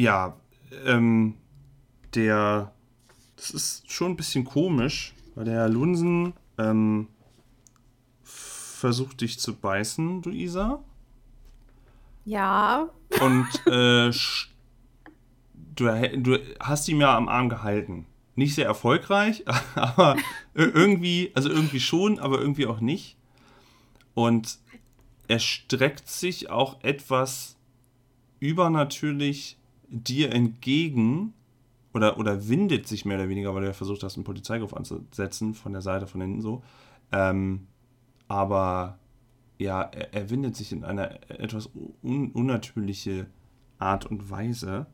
ja, ähm, der, das ist schon ein bisschen komisch, weil der Herr Lunsen ähm, versucht dich zu beißen, du Isa. Ja. Und äh, du, du hast ihm ja am Arm gehalten. Nicht sehr erfolgreich, aber irgendwie, also irgendwie schon, aber irgendwie auch nicht. Und er streckt sich auch etwas übernatürlich dir entgegen oder, oder windet sich mehr oder weniger, weil du ja versucht hast, einen Polizeigriff anzusetzen von der Seite, von hinten so. Ähm, aber ja, er, er, windet sich in einer etwas un unnatürliche Art und Weise.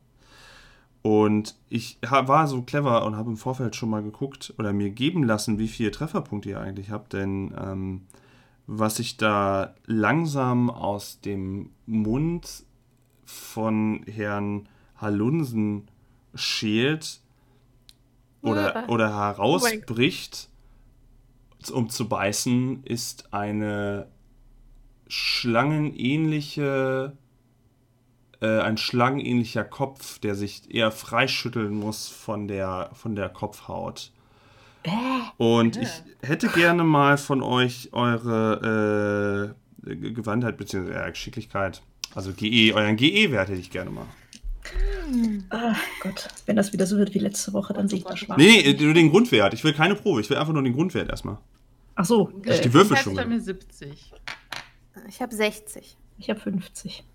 Und ich war so clever und habe im Vorfeld schon mal geguckt oder mir geben lassen, wie viele Trefferpunkte ihr eigentlich habt, denn ähm, was sich da langsam aus dem Mund von Herrn Halunsen schält oder, oh. oder herausbricht, um zu beißen, ist eine schlangenähnliche, äh, ein schlangenähnlicher Kopf, der sich eher freischütteln muss von der, von der Kopfhaut. Und ich hätte gerne mal von euch eure äh, Gewandtheit bzw. Äh, Geschicklichkeit, also GE, euren GE-Wert hätte ich gerne mal. Ach Gott, wenn das wieder so wird wie letzte Woche, dann sehe ich das schwarz. Nee, nee, nur den Grundwert. Ich will keine Probe, ich will einfach nur den Grundwert erstmal. Ach so. Äh, die Würfel schon. Ich habe 70. Ich habe 60. Ich habe 50.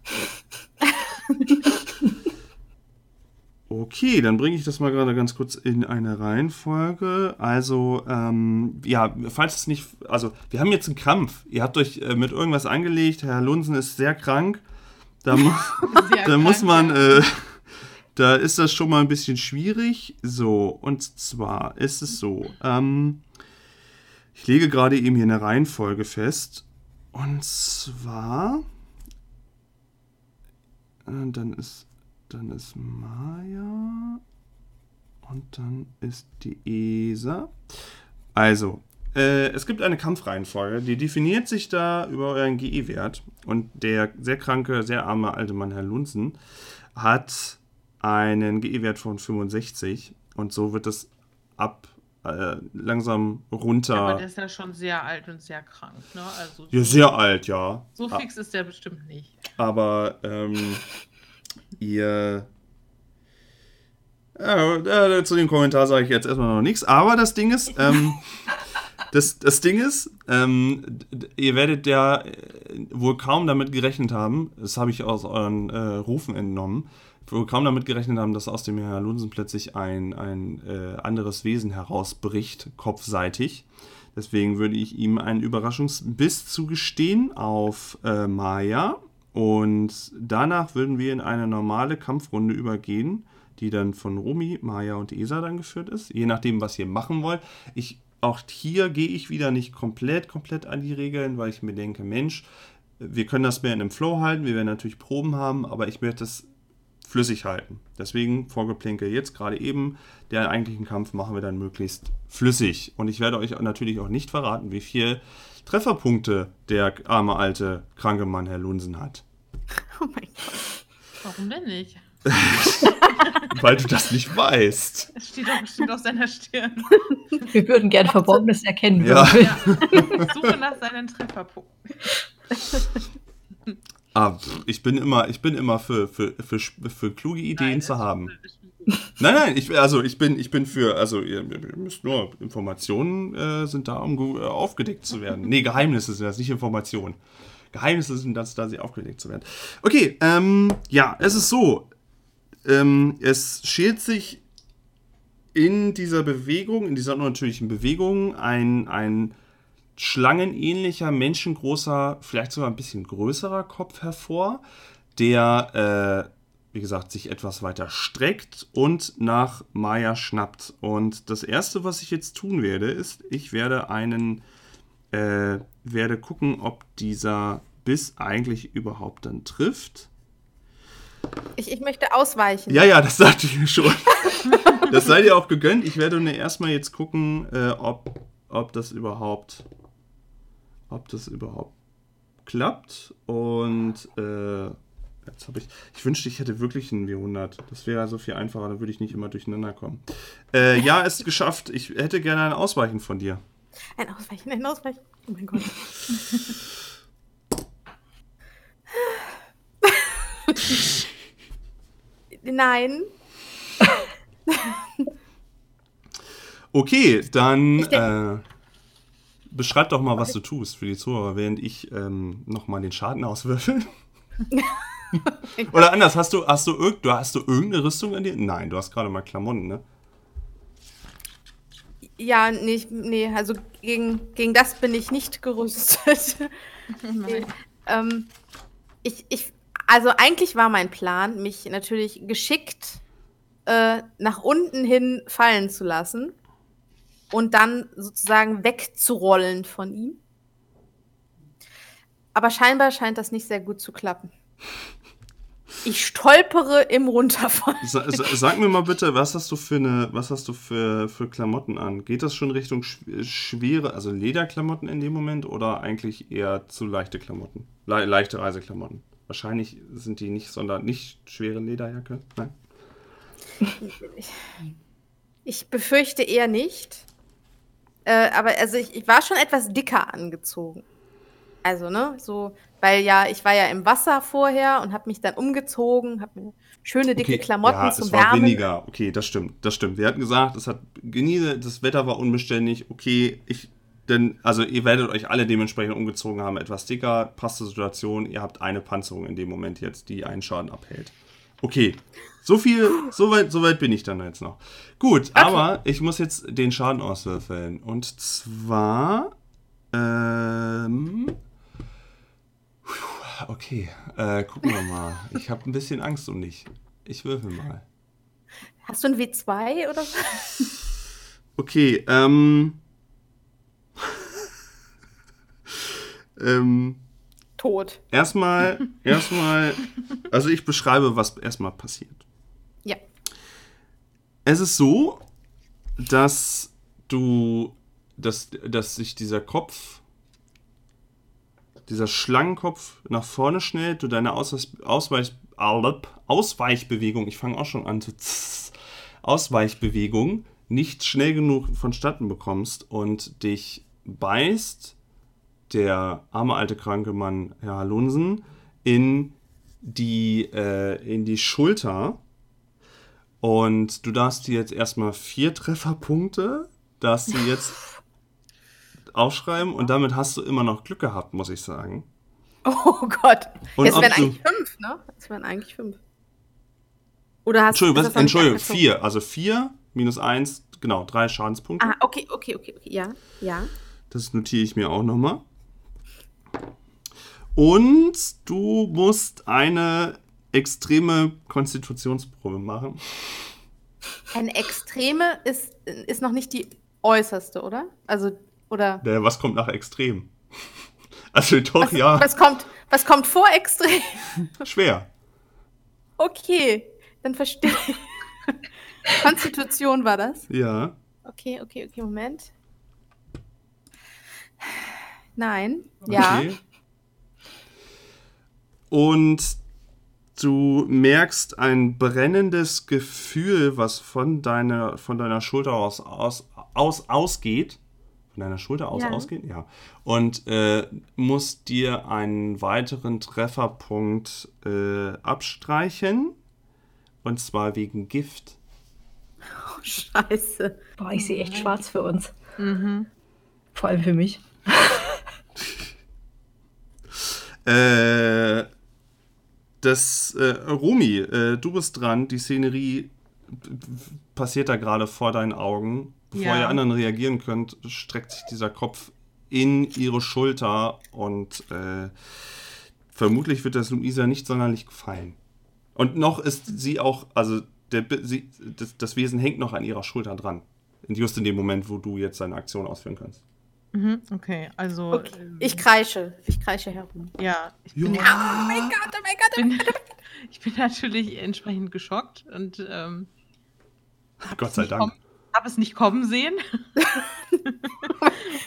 Okay, dann bringe ich das mal gerade ganz kurz in eine Reihenfolge. Also, ähm, ja, falls es nicht, also wir haben jetzt einen Krampf. Ihr habt euch äh, mit irgendwas angelegt. Herr Lunsen ist sehr krank. Da, mu da muss man, äh, da ist das schon mal ein bisschen schwierig. So, und zwar ist es so, ähm, ich lege gerade eben hier eine Reihenfolge fest. Und zwar, äh, dann ist dann ist Maya und dann ist die ESA. Also, äh, es gibt eine Kampfreihenfolge, die definiert sich da über euren GE-Wert. Und der sehr kranke, sehr arme alte Mann, Herr Lunzen, hat einen GE-Wert von 65. Und so wird es ab äh, langsam runter. Ja, aber der ist ja schon sehr alt und sehr krank, ne? Also ja, sehr alt, ja. So fix ist der bestimmt nicht. Aber ähm, ihr. Ja, äh, zu dem Kommentar sage ich jetzt erstmal noch nichts. Aber das Ding ist, ähm, das, das Ding ist, ähm, ihr werdet ja äh, wohl kaum damit gerechnet haben, das habe ich aus euren äh, Rufen entnommen, wohl kaum damit gerechnet haben, dass aus dem Herrn Lunsen plötzlich ein, ein äh, anderes Wesen herausbricht, kopfseitig. Deswegen würde ich ihm einen Überraschungsbiss zugestehen auf äh, Maya. Und danach würden wir in eine normale Kampfrunde übergehen, die dann von Romy, Maya und Esa dann geführt ist, je nachdem, was ihr machen wollt. Ich, auch hier gehe ich wieder nicht komplett, komplett an die Regeln, weil ich mir denke, Mensch, wir können das mehr in einem Flow halten, wir werden natürlich Proben haben, aber ich möchte das flüssig halten. Deswegen Vorgeplänkel jetzt gerade eben, den eigentlichen Kampf machen wir dann möglichst flüssig. Und ich werde euch natürlich auch nicht verraten, wie viel Trefferpunkte der arme alte kranke Mann Herr Lunsen hat. Oh mein Gott. Warum denn nicht? Weil du das nicht weißt. Es steht doch bestimmt auf seiner Stirn. Wir würden gerne Verborgenes erkennen. Ja. ja. Suche nach seinen Trefferpunkten. Ah, ich bin immer, ich bin immer für, für, für, für kluge Ideen nein, zu haben. Nein, nein, ich, also ich bin, ich bin für, also ihr, ihr müsst nur, Informationen äh, sind da, um äh, aufgedeckt zu werden. Nee, Geheimnisse sind das, nicht Informationen. Geheimnisse sind das, da sie aufgedeckt zu werden. Okay, ähm, ja, es ist so. Ähm, es schält sich in dieser Bewegung, in dieser natürlichen Bewegung, ein, ein schlangenähnlicher, menschengroßer, vielleicht sogar ein bisschen größerer Kopf hervor, der, äh, wie gesagt, sich etwas weiter streckt und nach Maya schnappt. Und das erste, was ich jetzt tun werde, ist, ich werde einen, äh, werde gucken, ob dieser Biss eigentlich überhaupt dann trifft. Ich, ich möchte ausweichen. Ja, ja, das sagte ich mir schon. das sei dir auch gegönnt. Ich werde nur erstmal jetzt gucken, äh, ob, ob das überhaupt ob das überhaupt klappt. Und äh, Jetzt habe ich. Ich wünschte, ich hätte wirklich einen W100. Das wäre so viel einfacher, dann würde ich nicht immer durcheinander kommen. Äh, ja, ist geschafft. Ich hätte gerne ein Ausweichen von dir. Ein Ausweichen, ein Ausweichen. Oh mein Gott. Nein. Okay, dann äh, beschreib doch mal, was du tust für die Zuhörer, während ich ähm, nochmal den Schaden auswürfel. Oder anders, hast du, hast, du irg du, hast du irgendeine Rüstung an dir? Nein, du hast gerade mal Klamotten, ne? Ja, nee, ich- nee also gegen, gegen das bin ich nicht gerüstet. Nee. Ähm, ich, ich, also eigentlich war mein Plan, mich natürlich geschickt äh, nach unten hin fallen zu lassen und dann sozusagen wegzurollen von ihm. Aber scheinbar scheint das nicht sehr gut zu klappen. Ich stolpere im Runterfallen. Sa sa sag mir mal bitte, was hast du für eine, was hast du für, für Klamotten an? Geht das schon Richtung sch schwere, also Lederklamotten in dem Moment oder eigentlich eher zu leichte Klamotten? Le leichte Reiseklamotten. Wahrscheinlich sind die nicht sondern nicht schwere Lederjacke. Nein. Ich befürchte eher nicht. Äh, aber also ich, ich war schon etwas dicker angezogen. Also, ne, so, weil ja, ich war ja im Wasser vorher und habe mich dann umgezogen, habe mir schöne dicke Klamotten ja, zum es war Wärmen. weniger. Okay, das stimmt, das stimmt. Wir hatten gesagt, es hat genieße, das Wetter war unbeständig. Okay, ich denn also ihr werdet euch alle dementsprechend umgezogen haben, etwas dicker, passt zur Situation. Ihr habt eine Panzerung in dem Moment jetzt, die einen Schaden abhält. Okay, so viel, so weit, so weit bin ich dann jetzt noch. Gut, aber ich muss jetzt den Schaden auswürfeln und zwar ähm, Okay, äh, gucken wir mal. Ich habe ein bisschen Angst um dich. Ich würfel mal. Hast du ein W2 oder so? Okay, ähm. Ähm, Tot. erstmal, erstmal, also ich beschreibe, was erstmal passiert. Ja. Es ist so, dass du, dass, dass sich dieser Kopf, dieser Schlangenkopf nach vorne schnellt, du deine Ausweich, Ausweich, Ausweichbewegung, ich fange auch schon an zu tss, Ausweichbewegung nicht schnell genug vonstatten bekommst und dich beißt der arme alte kranke Mann, Herr Halunsen, in die, äh, in die Schulter. Und du darfst dir jetzt erstmal vier Trefferpunkte, darfst du jetzt aufschreiben und damit hast du immer noch Glück gehabt, muss ich sagen. Oh Gott. Und es wären eigentlich fünf, ne? Es wären eigentlich fünf. Oder hast Entschuldigung, was, Entschuldigung, vier. Also vier minus eins, genau, drei Schadenspunkte. Ah, okay, okay, okay, okay. Ja, ja. Das notiere ich mir auch nochmal. Und du musst eine extreme Konstitutionsprobe machen. Eine Extreme ist, ist noch nicht die äußerste, oder? Also, oder. Der, was kommt nach extrem? Also doch, Was, ja, was, kommt, was kommt vor Extrem? schwer. Okay, dann verstehe ich. Konstitution war das? Ja. Okay, okay, okay, Moment. Nein. Ja. Und du merkst ein brennendes Gefühl, was von deiner, von deiner Schulter aus, aus, aus ausgeht. Von deiner Schulter aus Ja. ausgeht? Ja. Und äh, musst dir einen weiteren Trefferpunkt äh, abstreichen. Und zwar wegen Gift. Oh, scheiße. Boah, ich sehe echt schwarz für uns. Mhm. Vor allem für mich. Äh, das, äh, Rumi, äh, du bist dran. Die Szenerie passiert da gerade vor deinen Augen. Bevor Ja. ihr anderen reagieren könnt, streckt sich dieser Kopf in ihre Schulter und äh, vermutlich wird das Luisa nicht sonderlich gefallen. Und noch ist sie auch, also der, sie, das, das Wesen hängt noch an ihrer Schulter dran. Just in dem Moment, wo du jetzt deine Aktion ausführen kannst. Mhm. Okay, also. Okay. ähm, Ich kreische. Ich kreische herum. Ja, ich bin, Oh mein Gott, oh mein Gott. bin, ich bin natürlich entsprechend geschockt und ähm, Gott sei Dank. habe es nicht kommen sehen.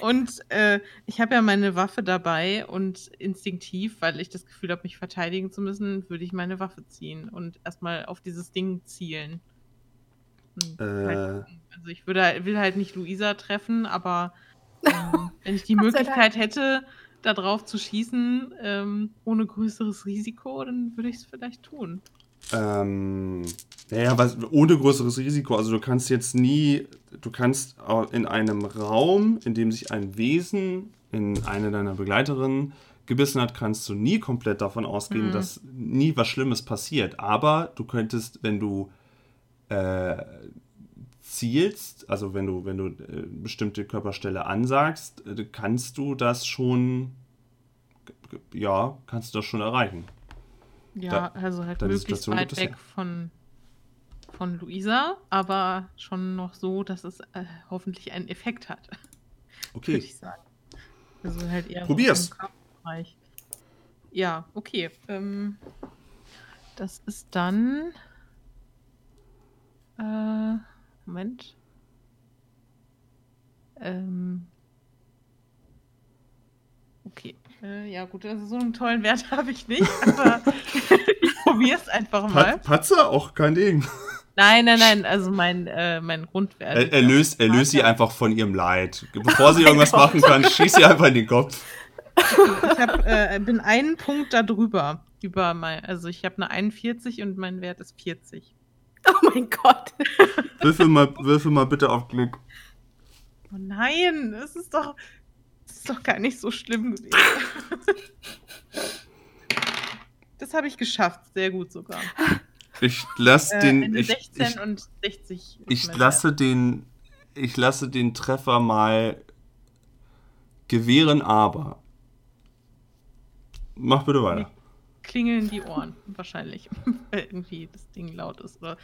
Und äh, ich habe ja meine Waffe dabei und instinktiv, weil ich das Gefühl habe, mich verteidigen zu müssen, würde ich meine Waffe ziehen und erstmal auf dieses Ding zielen. Äh. halt, also ich würde, will halt nicht Luisa treffen, aber ähm, wenn ich die Möglichkeit hätte, da drauf zu schießen, ähm, ohne größeres Risiko, dann würde ich es vielleicht tun. Ähm, naja, was, ohne größeres Risiko. Also du kannst jetzt nie, du kannst in einem Raum, in dem sich ein Wesen in eine deiner Begleiterinnen gebissen hat, kannst du nie komplett davon ausgehen, Mhm. dass nie was Schlimmes passiert. Aber du könntest, wenn du äh, zielst, also wenn du, wenn du äh, bestimmte Körperstelle ansagst, äh, kannst du das schon, ja, kannst du das schon erreichen. Ja, Da- also halt möglichst Situation weit es ja. weg von, von Luisa, aber schon noch so, dass es äh, hoffentlich einen Effekt hat, würde Okay. ich sagen. Also halt eher Probier's. Ja, okay. Ähm, das ist dann. Äh, Moment. Ähm. Okay. Äh, ja, gut, also so einen tollen Wert habe ich nicht, aber ich probiere es einfach mal. Pat Patzer? Auch kein Ding. Nein, nein, nein, also mein, äh, mein Grundwert. Er, er, löst, er löst sie einfach von ihrem Leid. Bevor sie irgendwas machen kann, schießt sie einfach in den Kopf. Ich hab, äh, bin einen Punkt da drüber. Über mein, also ich habe eine 41 und mein Wert ist 40. Oh mein Gott. Würfel mal, würfel mal bitte auf Glück. Oh nein, es ist doch, es ist doch gar nicht so schlimm gewesen. Das habe ich geschafft, sehr gut sogar. Ich lasse Äh, den. Ich, 16 ich, und 60. ist ich lasse Wert. den. Ich lasse den Treffer mal gewähren, aber. Mach bitte weiter. Klingeln die Ohren, wahrscheinlich. Weil irgendwie das Ding laut ist. Oder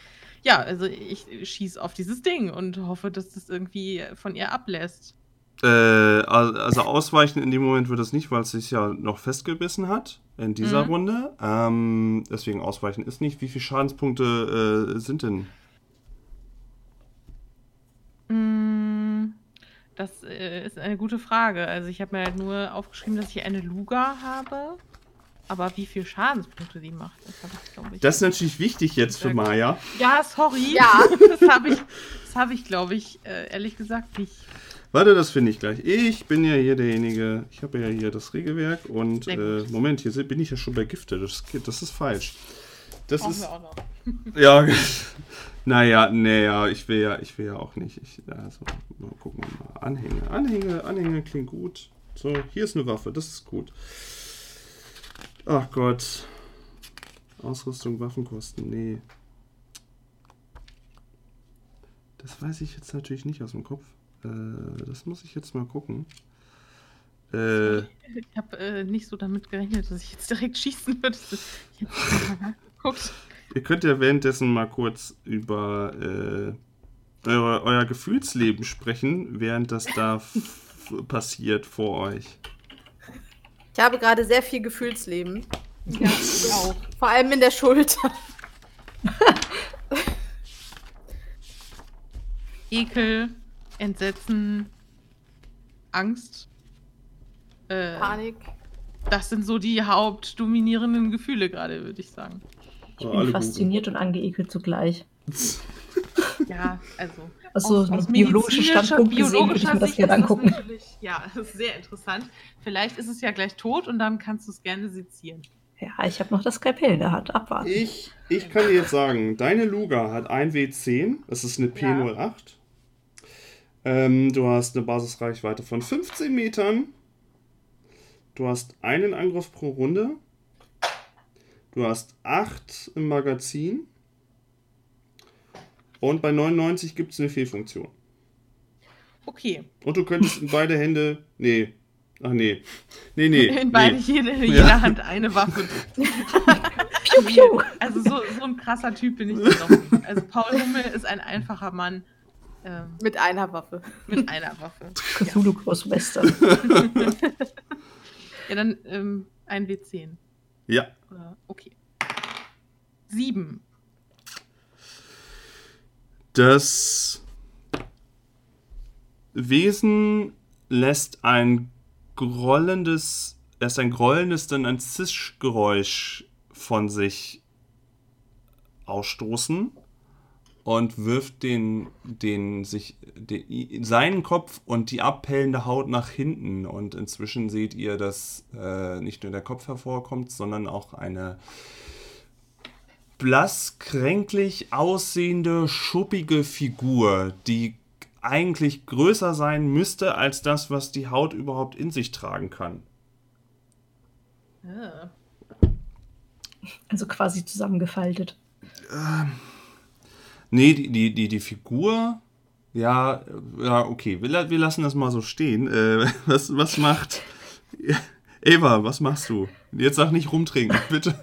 ja, also ich schieße auf dieses Ding und hoffe, dass das irgendwie von ihr ablässt. Äh, al- also ausweichen in dem Moment wird es nicht, weil es sich ja noch festgebissen hat in dieser Mhm. Runde. Ähm, deswegen ausweichen ist nicht. Wie viele Schadenspunkte äh, sind denn? Mm, Das äh, ist eine gute Frage. Also ich habe mir halt nur aufgeschrieben, dass ich eine Luga habe. Aber wie viel Schadenspunkte die macht, das habe ich, glaube ich. Das ist natürlich wichtig jetzt für Maya. ja, sorry. Ja. Das habe ich, das habe ich, glaube ich, äh, ehrlich gesagt nicht. Warte, das finde ich gleich. Ich bin ja hier derjenige. Ich habe ja hier das Regelwerk und äh. Moment, hier bin ich ja schon bei Gifte. Das, geht- das ist falsch. Das Brauchen ist. wir auch noch. Ja, naja, naja, ich will ja, ich will ja auch nicht. Ich, also, mal gucken wir mal. Anhänge, Anhänge, Anhänge klingt gut. So, hier ist eine Waffe, das ist gut. Ach Gott. Ausrüstung, Waffenkosten, nee. Das weiß ich jetzt natürlich nicht aus dem Kopf. Äh, das muss ich jetzt mal gucken. Äh, Ich habe äh, nicht so damit gerechnet, dass ich jetzt direkt schießen würde. Ich mal. Ihr könnt ja währenddessen mal kurz über äh, eure, euer Gefühlsleben sprechen, während das da passiert vor euch. Ich habe gerade sehr viel Gefühlsleben. Ja, ich auch. Vor allem in der Schulter. Ekel, Entsetzen, Angst. Äh, Panik. Das sind so die hauptdominierenden Gefühle gerade, würde ich sagen. Ich Oh, bin fasziniert und angeekelt zugleich. Ja, also. Aus so einem biologischen Standpunkt gesehen würde ich biologischer mir das Sicht gerne ist das angucken. natürlich- Ja, das ist sehr interessant. Vielleicht ist es ja gleich tot und dann kannst du es gerne sezieren. Ja, ich habe noch das Skalpell in der Hand. Abwarten. Ich, ich kann dir jetzt sagen, deine Luga hat ein W10, das ist eine P08. Ähm, du hast eine Basisreichweite von 15 Metern. Du hast einen Angriff pro Runde. Du hast 8 im Magazin. Und bei 99 gibt es eine Fehlfunktion. Okay. Und du könntest in beide Hände. Nee. Ach nee. Nee, nee. In beide, nee. jede, jeder Hand eine Waffe. Piu, piu. Also so, so ein krasser Typ bin ich nicht. Also Paul Hummel ist ein einfacher Mann ähm, Mit einer Waffe. mit einer Waffe. Cthulhu Großwestern. Ja, dann ähm, ein W10. Ja. Oder- Okay. Sieben. Das Wesen lässt ein grollendes, erst ein grollendes, dann ein Zischgeräusch von sich ausstoßen und wirft den, den sich den, seinen Kopf und die abhellende Haut nach hinten. Und inzwischen seht ihr, dass äh, nicht nur der Kopf hervorkommt, sondern auch eine blass kränklich aussehende schuppige Figur, die eigentlich größer sein müsste als das, was die Haut überhaupt in sich tragen kann. Ja. Also quasi zusammengefaltet. Ähm, nee, die, die, die, die Figur, ja, ja, okay, wir, wir lassen das mal so stehen. Äh, was, was macht. Eva, was machst du? Jetzt sag nicht rumtrinken, bitte.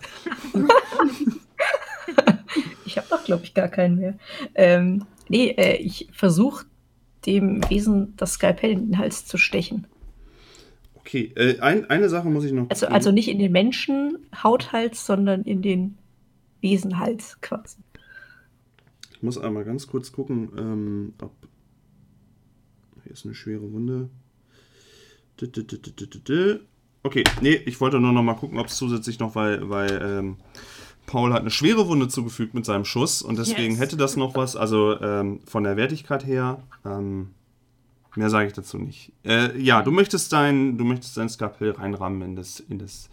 Glaube ich, gar keinen mehr. Ähm, nee, äh, ich versuche dem Wesen das Skalpell in den Hals zu stechen. Okay, äh, ein, eine Sache muss ich noch. Also, also nicht in den Menschen Hauthals, sondern in den Wesenhals quasi. Ich muss einmal ganz kurz gucken, ähm, ob. Hier ist eine schwere Wunde. Okay, nee, ich wollte nur noch mal gucken, ob es zusätzlich noch, weil, weil ähm, Paul hat eine schwere Wunde zugefügt mit seinem Schuss und deswegen yes. hätte das noch was, also ähm, von der Wertigkeit her. Ähm, mehr sage ich dazu nicht. Äh, ja, du möchtest dein, du möchtest dein Skalpell reinrammen in das, in das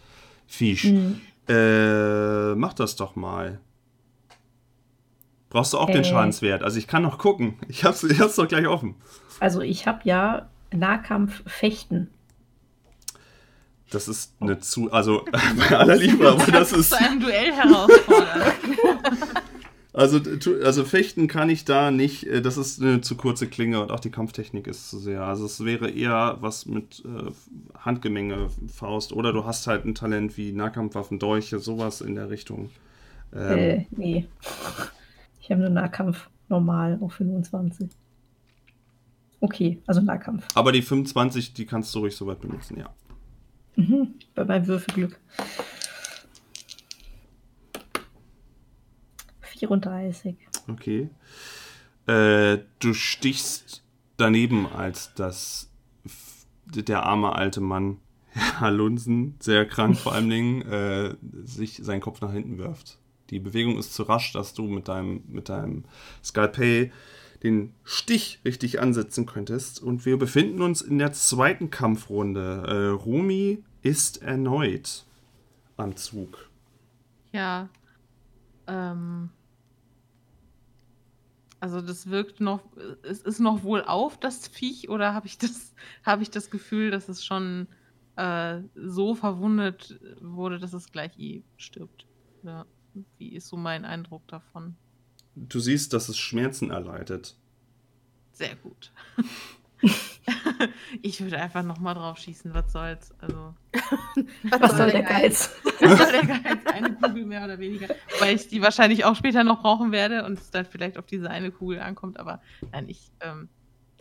Viech. Mhm. Äh, mach das doch mal. Brauchst du auch äh, den Schadenswert? Also ich kann noch gucken. Ich hab's, ich hab's doch gleich offen. Also ich habe ja Nahkampf Fechten. Das ist eine zu, also bei aller Liebe, aber das ist. zu einem Duell herausfordern. Also, also fechten kann ich da nicht, äh, das ist eine zu kurze Klinge und auch die Kampftechnik ist zu sehr. Also es wäre eher was mit äh, Handgemenge, Faust oder du hast halt ein Talent wie Nahkampfwaffen, Dolche, sowas in der Richtung. Ähm, äh, nee. Ich habe nur Nahkampf normal auf 25. Okay, also Nahkampf. Aber die 25, die kannst du ruhig so weit benutzen, ja. Mhm, bei meinem Würfelglück. 34. Okay. Äh, du stichst daneben, als das der arme alte Mann, Herr Lunsen, sehr krank vor allen Dingen, äh, sich seinen Kopf nach hinten wirft. Die Bewegung ist zu rasch, dass du mit deinem, mit deinem Skalpell den Stich richtig ansetzen könntest. Und wir befinden uns in der zweiten Kampfrunde. Äh, Rumi ist erneut am Zug. Ja. Ähm, also das wirkt noch, es ist noch wohl auf, das Viech, oder habe ich das, ich das Gefühl, dass es schon äh, so verwundet wurde, dass es gleich eh stirbt? Ja. Wie ist so mein Eindruck davon? Du siehst, dass es Schmerzen erleidet. Sehr gut. ich würde einfach nochmal drauf schießen, was soll's. Also. was, was soll der Geiz? Was soll der Geiz? Eine Kugel mehr oder weniger. Weil ich die wahrscheinlich auch später noch brauchen werde und es dann vielleicht auf diese eine Kugel ankommt. Aber nein, ich, ähm,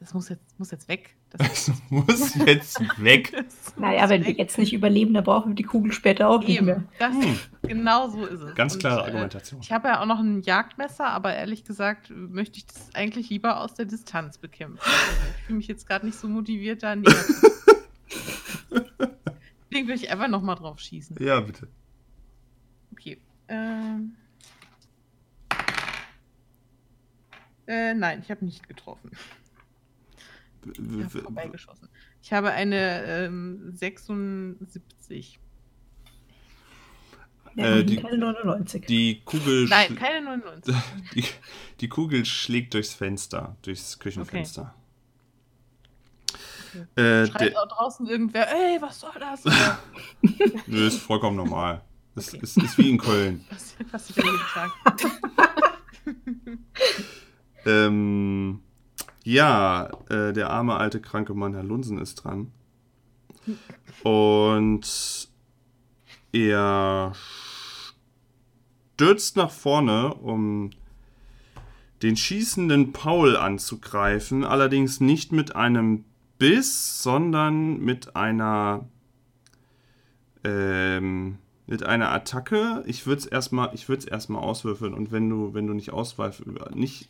das muss jetzt, muss jetzt weg. Das, das muss jetzt weg. naja, wenn weg. wir jetzt nicht überleben, dann brauchen wir die Kugel später auch Eben. nicht mehr. Das, hm. Genau so ist es. Ganz klare und, äh, Argumentation. Äh, ich habe ja auch noch ein Jagdmesser, aber ehrlich gesagt möchte ich das eigentlich lieber aus der Distanz bekämpfen. Also ich fühle mich jetzt gerade nicht so motiviert, da näher. Deswegen will ich einfach nochmal drauf schießen. Ja, bitte. Okay. Ähm. Äh, nein, ich habe nicht getroffen. Ich habe vorbeigeschossen. Ich habe eine ähm, 76. Ja, äh, die, keine 99. Die Kugel. Nein, keine 99. Die, die, Kugel schlägt durchs Fenster, durchs Küchenfenster. Okay. Äh, Schreit auch draußen irgendwer, ey, was soll das? Nö, ist vollkommen normal. Es okay. ist, ist, wie in Köln. Passiert, passiert jeden Tag. ähm, ja, äh, der arme alte kranke Mann, Herr Lunsen, ist dran. Und er stürzt nach vorne, um den schießenden Paul anzugreifen, allerdings nicht mit einem Biss, sondern mit einer ähm, mit einer Attacke. Ich würde es erstmal, erstmal auswürfeln und wenn du, wenn du nicht ausweifen, nicht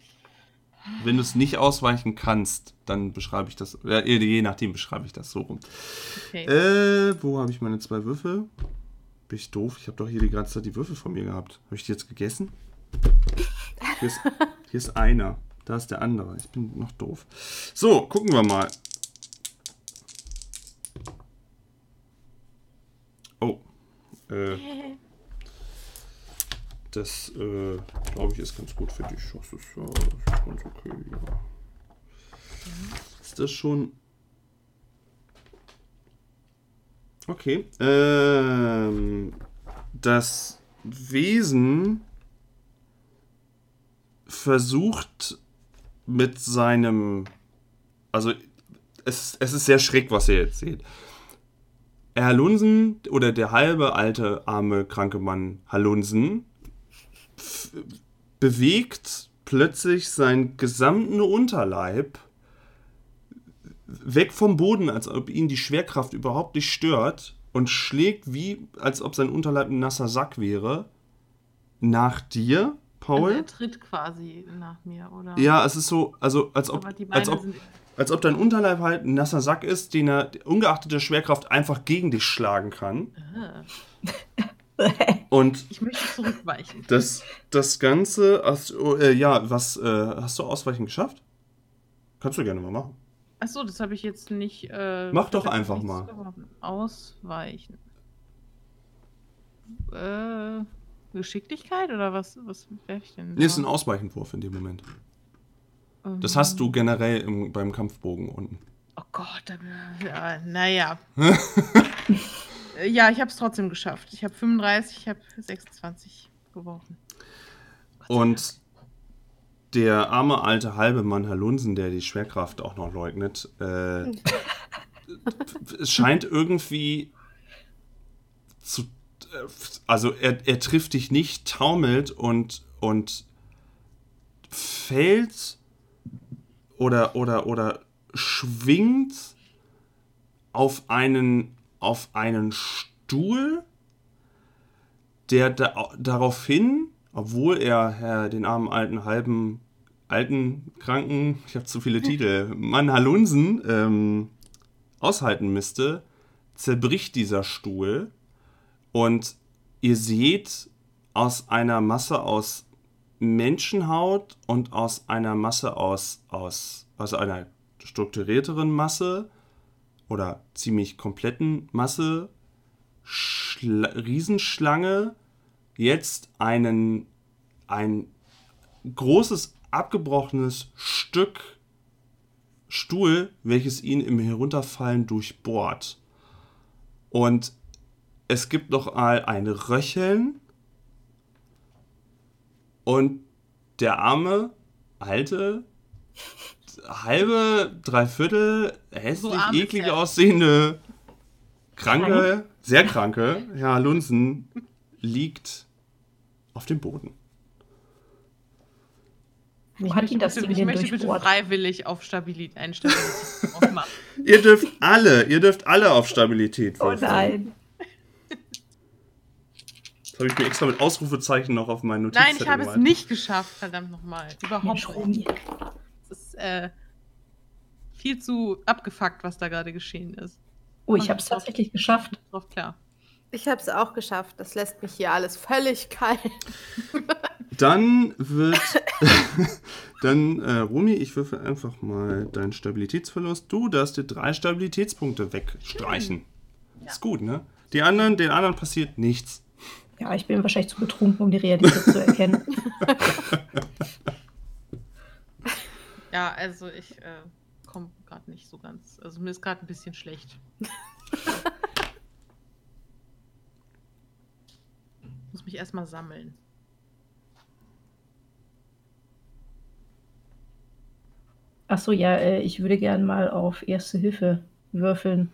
wenn du es nicht ausweichen kannst, dann beschreibe ich das, äh, je nachdem beschreibe ich das so rum. Okay. Äh, wo habe ich meine zwei Würfel? Bin ich doof? Ich habe doch hier die ganze Zeit die Würfel von mir gehabt. Habe ich die jetzt gegessen? Hier ist, hier ist einer. Da ist der andere. Ich bin noch doof. So, gucken wir mal. Oh. Äh, das, äh, glaube ich, ist ganz gut für dich. Das ist, ja, das ist ganz okay, ja. Ist das schon. Okay. Ähm, das Wesen versucht mit seinem. Also, es, es ist sehr schräg, was ihr jetzt seht. Herr Lunsen oder der halbe alte, arme, kranke Mann Halunsen f- bewegt plötzlich seinen gesamten Unterleib weg vom Boden, als ob ihn die Schwerkraft überhaupt nicht stört und schlägt wie, als ob sein Unterleib ein nasser Sack wäre, nach dir, Also Paul. er tritt quasi nach mir, oder? Ja, es ist so, also als ob, als ob, als ob dein Unterleib halt ein nasser Sack ist, den er ungeachtet der Schwerkraft einfach gegen dich schlagen kann. Ah, Und ich möchte zurückweichen. das, das Ganze, oh, äh, ja, was, äh, hast du Ausweichen geschafft? Kannst du gerne mal machen. Achso, das habe ich jetzt nicht. Äh, Mach doch einfach mal. geworfen. Ausweichen. Äh, Geschicklichkeit oder was, was werfe ich denn? Nee, ist ein Ausweichenwurf in dem Moment. Ähm, Das hast du generell im, beim Kampfbogen unten. Oh Gott, naja. Äh, ja, ich habe es trotzdem geschafft. Ich habe 35, ich habe 26 geworfen. Und der arme alte halbe Mann Herr Lunsen, der die Schwerkraft auch noch leugnet, äh, es scheint irgendwie zu. äh, Also er, er trifft dich nicht, taumelt und, und fällt oder, oder, oder schwingt auf einen, auf einen Stuhl, der da, daraufhin, obwohl er Herr, den armen alten halben alten kranken, ich habe zu viele Titel, Mann Halunsen ähm, aushalten müsste, zerbricht dieser Stuhl und ihr seht aus einer Masse aus Menschenhaut und aus einer Masse aus, aus also einer strukturierteren Masse oder ziemlich kompletten Masse Schla Riesenschlange jetzt einen ein großes abgebrochenes Stück Stuhl, welches ihn im Herunterfallen durchbohrt. Und es gibt noch mal ein Röcheln und der arme, alte, halbe, dreiviertel, hässlich, ist eklig aussehende, kranke, sehr kranke Herr Lunsen liegt auf dem Boden. Wo hat ihn das bitte, Ding ich möchte bitte freiwillig auf Stabilität einstellen. Ihr dürft alle, ihr dürft alle auf Stabilität Oh nein. Das habe ich mir extra mit Ausrufezeichen noch auf meinen Nein, Notizzettel ich habe es nicht geschafft, verdammt nochmal. Überhaupt nicht. Ist äh, viel zu abgefuckt, was da gerade geschehen ist. Oh, ich habe es tatsächlich geschafft. Drauf klar. Ich habe es auch geschafft. Das lässt mich hier alles völlig kalt. Dann wird. dann, äh, Rumi, ich würfel einfach mal deinen Stabilitätsverlust. Du darfst dir drei Stabilitätspunkte wegstreichen. Ist gut, ne? Die anderen, den anderen passiert nichts. Ja, ich bin wahrscheinlich zu betrunken, um die Realität zu erkennen. Ja, also ich äh, komme gerade nicht so ganz. Also mir ist gerade ein bisschen schlecht. Muss mich erstmal sammeln. Achso, ja, äh, ich würde gern mal auf Erste Hilfe würfeln.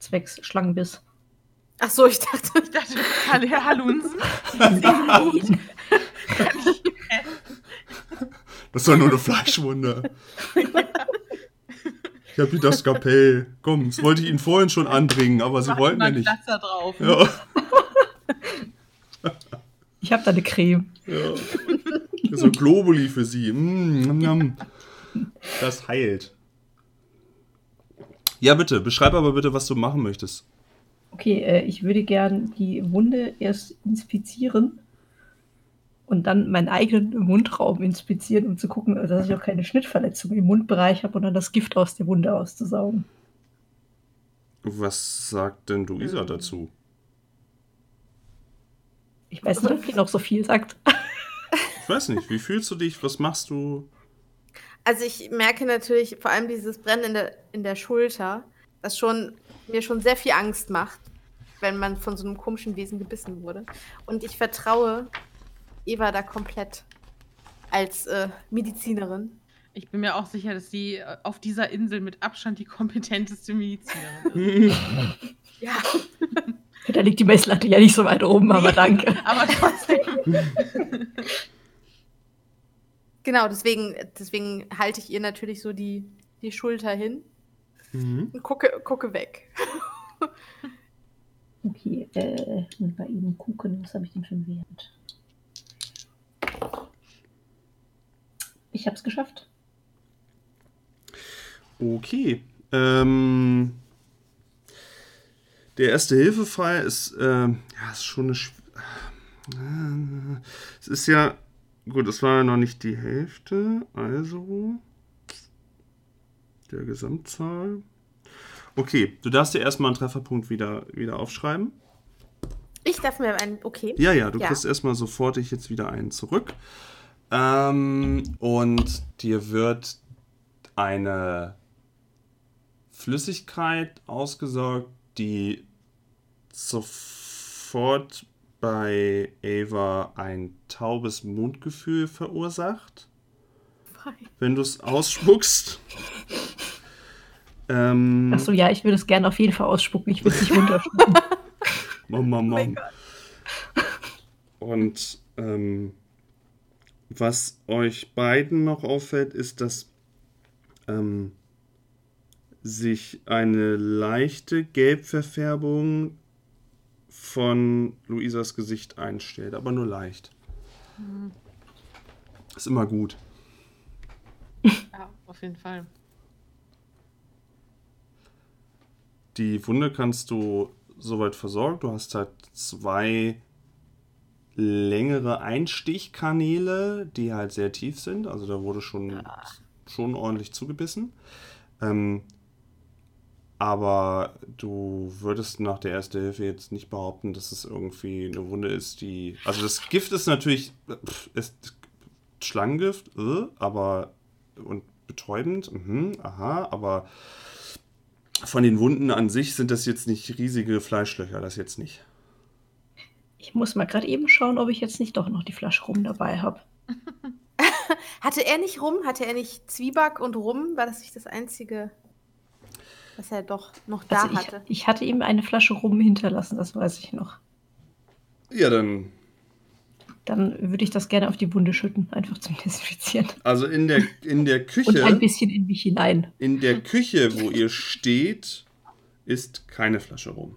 Zwecks Schlangenbiss. Ach so, ich dachte, Ich dachte, Herr Halunsen. Nein. Das ist doch nur eine Fleischwunde. Ich habe hier das Skalpell. Komm, das wollte ich Ihnen vorhin schon anbringen, aber Sie Mach wollten ja nicht. Platzer drauf. Ja, Ich habe da eine Creme. ja. So Globuli für sie. Mm. Das heilt. Ja, bitte. Beschreib aber bitte, was du machen möchtest. Okay, äh, ich würde gern die Wunde erst inspizieren und dann meinen eigenen Mundraum inspizieren, um zu gucken, dass ich auch keine Schnittverletzung im Mundbereich habe und dann das Gift aus der Wunde auszusaugen. Was sagt denn Luisa dazu? Ich weiß nicht, ob die noch so viel sagt. Ich weiß nicht, wie fühlst du dich? Was machst du? Also ich merke natürlich vor allem dieses Brennen in der, in der Schulter, das schon, mir schon sehr viel Angst macht, wenn man von so einem komischen Wesen gebissen wurde. Und ich vertraue Eva da komplett als äh, Medizinerin. Ich bin mir auch sicher, dass sie äh, auf dieser Insel mit Abstand die kompetenteste Medizinerin ist. Ja. Da liegt die Messlatte ja nicht so weit oben, aber danke. Aber trotzdem. Genau, deswegen, deswegen halte ich ihr natürlich so die, die Schulter hin Mhm. und gucke, gucke weg. Okay, äh, mal eben gucken, was habe ich denn für einen Wert? Ich habe es geschafft. Okay. Ähm, der erste Hilfefall ist, ähm, ja, ist schon eine. Schw- Äh, es ist ja. Gut, es war ja noch nicht die Hälfte, also. Der Gesamtzahl. Okay, du darfst dir erstmal einen Trefferpunkt wieder, wieder aufschreiben. Ich darf mir einen, okay. Ja, ja, du Ja. kriegst erstmal sofortig jetzt wieder einen zurück. Ähm, und dir wird eine Flüssigkeit ausgesaugt, die sofort bei Ava ein taubes Mundgefühl verursacht, wenn du es ausspuckst. Ähm, Achso, ja, ich würde es gerne auf jeden Fall ausspucken. Ich will es nicht runterspucken. Mom, mom, mom. Und ähm, was euch beiden noch auffällt, ist, dass ähm, sich eine leichte Gelbverfärbung von Luisas Gesicht einstellt, aber nur leicht. Ist immer gut. Ja, auf jeden Fall. Die Wunde kannst du soweit versorgt. Du hast halt zwei längere Einstichkanäle, die halt sehr tief sind. Also da wurde schon, schon ordentlich zugebissen. Ähm, aber du würdest nach der ersten Hilfe jetzt nicht behaupten, dass es irgendwie eine Wunde ist, die. Also das Gift ist natürlich pff, ist Schlangengift, äh, aber und betäubend, mhm, aha, aber von den Wunden an sich sind das jetzt nicht riesige Fleischlöcher, das jetzt nicht. Ich muss mal gerade eben schauen, ob ich jetzt nicht doch noch die Flasche rum dabei habe. Hatte er nicht Rum? Hatte er nicht Zwieback und Rum? War das nicht das Einzige, was er doch noch da Also ich, hatte? ich hatte ihm eine Flasche rum hinterlassen, das weiß ich noch. Ja, dann. Dann würde ich das gerne auf die Wunde schütten, einfach zum Desinfizieren. Also in der, in der Und Küche. ein bisschen in mich hinein. In der Küche, wo ihr steht, ist keine Flasche rum.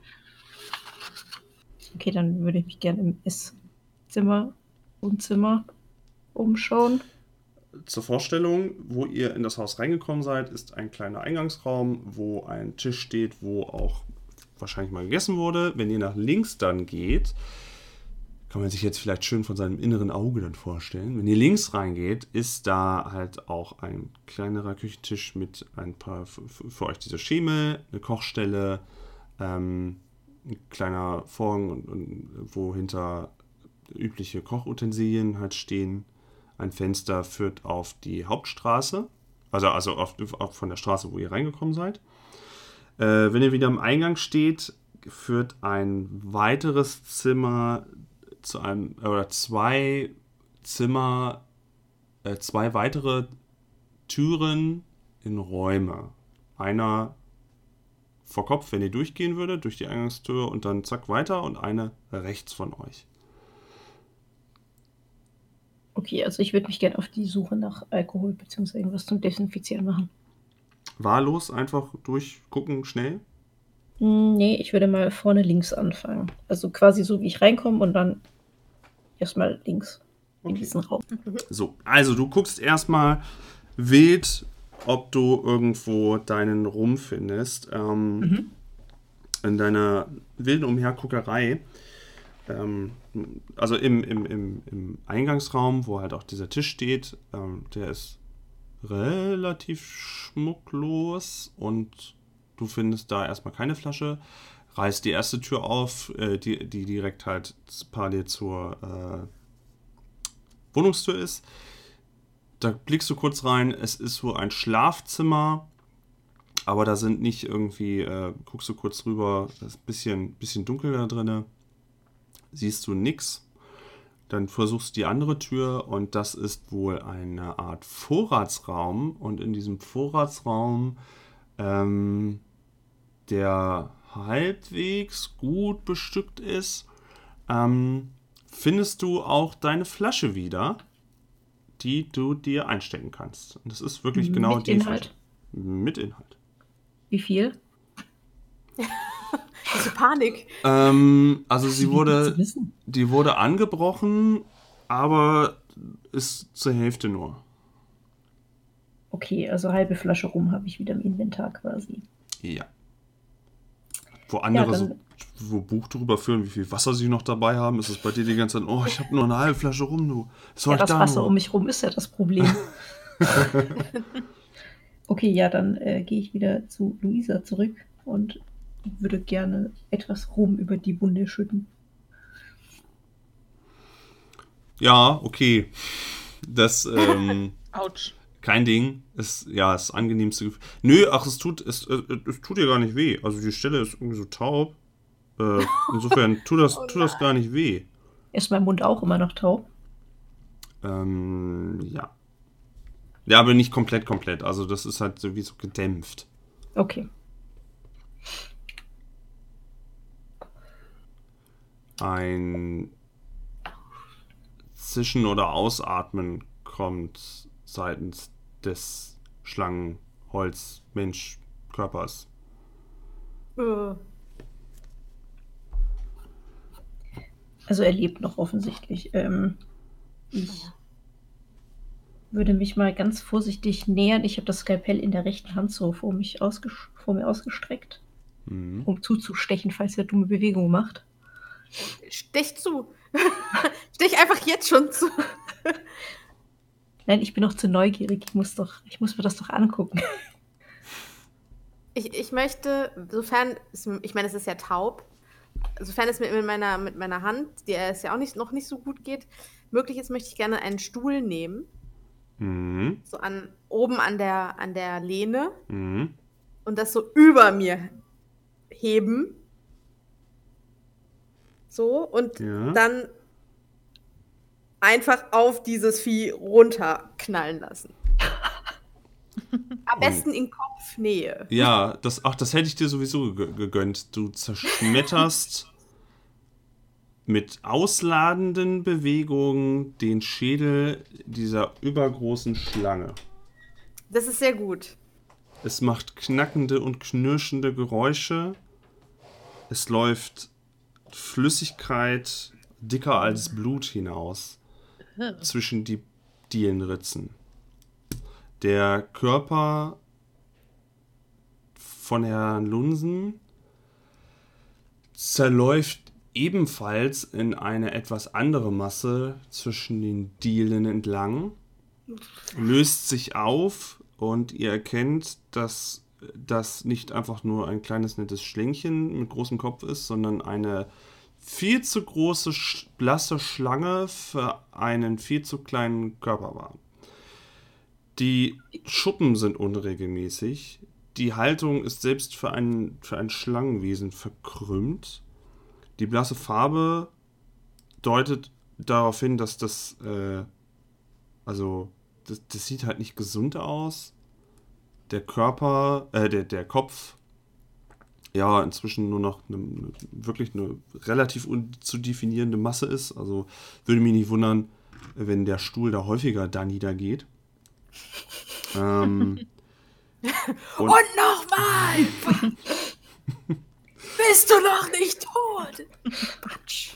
Okay, dann würde ich mich gerne im Esszimmer, Wohnzimmer umschauen. Zur Vorstellung, wo ihr in das Haus reingekommen seid, ist ein kleiner Eingangsraum, wo ein Tisch steht, wo auch wahrscheinlich mal gegessen wurde. Wenn ihr nach links dann geht, kann man sich jetzt vielleicht schön von seinem inneren Auge dann vorstellen. Wenn ihr links reingeht, ist da halt auch ein kleinerer Küchentisch mit ein paar für, euch diese Schemel, eine Kochstelle, ähm, ein kleiner Vorhang und, und wo hinter übliche Kochutensilien halt stehen. Ein Fenster führt auf die Hauptstraße, also, also auf, auf von der Straße, wo ihr reingekommen seid. Äh, wenn ihr wieder am Eingang steht, führt ein weiteres Zimmer zu einem, oder zwei Zimmer, äh, zwei weitere Türen in Räume. Einer vor Kopf, wenn ihr durchgehen würdet, durch die Eingangstür und dann zack weiter und eine rechts von euch. Okay, also ich würde mich gerne auf die Suche nach Alkohol bzw. irgendwas zum Desinfizieren machen. Wahllos einfach durchgucken, schnell. Hm, Nee, ich würde mal vorne links anfangen. Also quasi so, wie ich reinkomme und dann erstmal links. in diesen Raum. So, also du guckst erstmal wild, ob du irgendwo deinen Rum findest. Ähm, In deiner wilden Umherguckerei. Ähm, also im, im, im, im Eingangsraum, wo halt auch dieser Tisch steht, ähm, der ist relativ schmucklos und du findest da erstmal keine Flasche. Reißt die erste Tür auf, äh, die, die direkt halt parallel zur äh, Wohnungstür ist. Da blickst du kurz rein, es ist so ein Schlafzimmer, aber da sind nicht irgendwie, äh, guckst du kurz rüber, das ist ein bisschen, bisschen dunkel da drinne. Siehst du nix. Dann versuchst du die andere Tür und das ist wohl eine Art Vorratsraum. Und in diesem Vorratsraum, ähm, der halbwegs gut bestückt ist, ähm, findest du auch deine Flasche wieder, die du dir einstecken kannst. Und das ist wirklich genau Mit die Inhalt? Flasche. Mit Inhalt. Wie viel? Diese Panik. Ähm, also sie wurde, die wurde angebrochen, aber ist zur Hälfte nur. Okay, also halbe Flasche rum habe ich wieder im Inventar quasi. Ja. Wo andere dann- so, wo Buch drüber führen, wie viel Wasser sie noch dabei haben, ist es bei dir die ganze Zeit, oh, ich habe nur eine halbe Flasche rum, du. Was soll Ja, ich das da Wasser nur? um mich rum ist ja das Problem. okay, ja, dann äh, gehe ich wieder zu Luisa zurück und würde gerne etwas Rum über die Wunde schütten. Ja, okay. Das, ähm, Autsch. Kein Ding. Ist, ja, das angenehmste Gefühl. Nö, ach, es tut, es, es, es tut dir gar nicht weh. Also die Stelle ist irgendwie so taub. Äh, insofern tut das, Oh tut das gar nicht weh. Ist mein Mund auch immer noch taub? Ähm, ja. Ja, aber nicht komplett, komplett. Also das ist halt sowieso gedämpft. Okay. Ein Zischen oder Ausatmen kommt seitens des Schlangenholz-Mensch-Körpers. Äh, Also er lebt noch offensichtlich. Ähm, ich würde mich mal ganz vorsichtig nähern. Ich habe das Skalpell in der rechten Hand so vor, mich ausges vor mir ausgestreckt, Mhm. um zuzustechen, falls er dumme Bewegungen macht. stech zu. stech einfach jetzt schon zu. Nein, ich bin noch zu neugierig. Ich muss, doch, ich muss mir das doch angucken. Ich, ich möchte, sofern, es, ich meine, es ist ja taub, sofern es mit, mit, meiner, mit meiner Hand, die es ja auch nicht, noch nicht so gut geht, möglich ist, möchte ich gerne einen Stuhl nehmen, Mhm. so an, oben an der, an der Lehne Mhm. und das so über mir heben. So, und Ja. dann einfach auf dieses Vieh runterknallen lassen. Am besten in Kopfnähe. Ja, das, ach, das hätte ich dir sowieso ge- gegönnt. Du zerschmetterst mit ausladenden Bewegungen den Schädel dieser übergroßen Schlange. Das ist sehr gut. Es macht knackende und knirschende Geräusche. Es läuft Flüssigkeit dicker als Blut hinaus zwischen die Dielenritzen. Der Körper von Herrn Lunsen zerläuft ebenfalls in eine etwas andere Masse zwischen den Dielen entlang, löst sich auf und ihr erkennt, dass das nicht einfach nur ein kleines nettes Schlängchen mit großem Kopf ist, sondern eine viel zu große, blasse Schlange für einen viel zu kleinen Körper war. Die Schuppen sind unregelmäßig. Die Haltung ist selbst für ein, für ein Schlangenwesen verkrümmt. Die blasse Farbe deutet darauf hin, dass das, äh, also, das, das sieht halt nicht gesund aus. Der Körper, äh, der, der Kopf, ja, inzwischen nur noch eine, wirklich eine relativ zu definierende Masse ist. Also würde mich nicht wundern, wenn der Stuhl da häufiger da niedergeht. ähm, und, Und nochmal! Bist du noch nicht tot? Quatsch.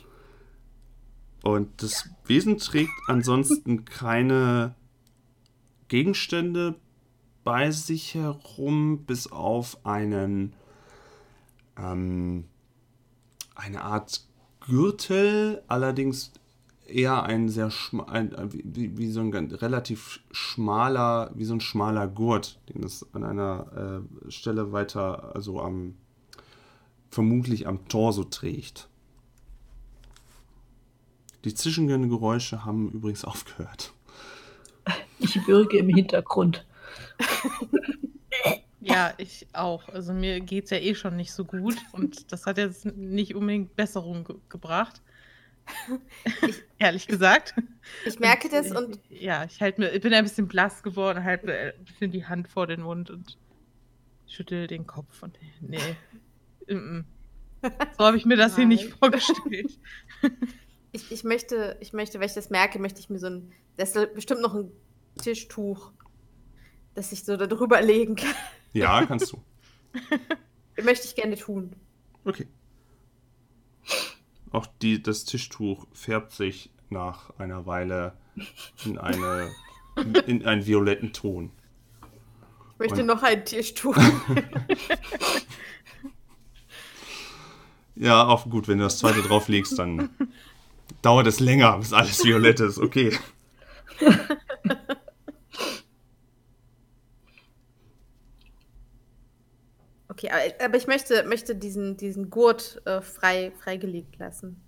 Und das Wesen trägt ansonsten keine Gegenstände bei sich herum, bis auf einen ähm, eine Art Gürtel, allerdings eher ein sehr ein, wie, wie, so ein relativ schmaler, wie so ein schmaler Gurt, den es an einer äh, Stelle weiter, also am vermutlich am Torso trägt. Die zischenden Geräusche haben übrigens aufgehört. Ich würge im Hintergrund. Ja, ich auch. Also mir geht es ja eh schon nicht so gut und das hat jetzt nicht unbedingt Besserung ge gebracht. Ich, Ehrlich gesagt. Ich merke das und. Ja, ich, halt mir, ich bin ein bisschen blass geworden, halte mir ein bisschen die Hand vor den Mund und schüttel den Kopf. Und nee. so habe ich mir das Nein. hier nicht vorgestellt. Ich, ich, möchte, ich möchte, wenn ich das merke, möchte ich mir so ein. Das ist bestimmt noch ein Tischtuch, das ich so darüber legen kann. Ja, kannst du. möchte ich gerne tun. Okay. Auch die, das Tischtuch färbt sich nach einer Weile in, eine, in einen violetten Ton. Ich möchte Und, noch ein Tischtuch. ja, auch gut, wenn du das zweite drauflegst, dann dauert es länger, bis alles violett ist. Okay. Okay, aber, ich möchte, möchte diesen, diesen Gurt äh, frei, freigelegt lassen.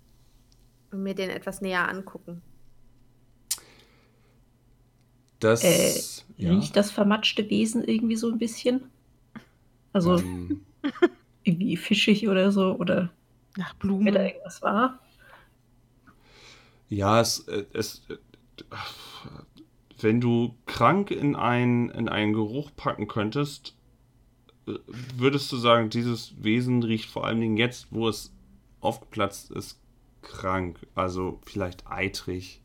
Und mir den etwas näher angucken. Das äh, ja. riecht das vermatschte Wesen irgendwie so ein bisschen? Also um. Ähm. irgendwie fischig oder so oder nach Blumen. Wenn da irgendwas war. Ja, es, äh, es, äh, wenn du krank in, ein, in einen Geruch packen könntest, würdest du sagen, dieses Wesen riecht vor allen Dingen jetzt, wo es aufgeplatzt ist, krank? Also vielleicht eitrig?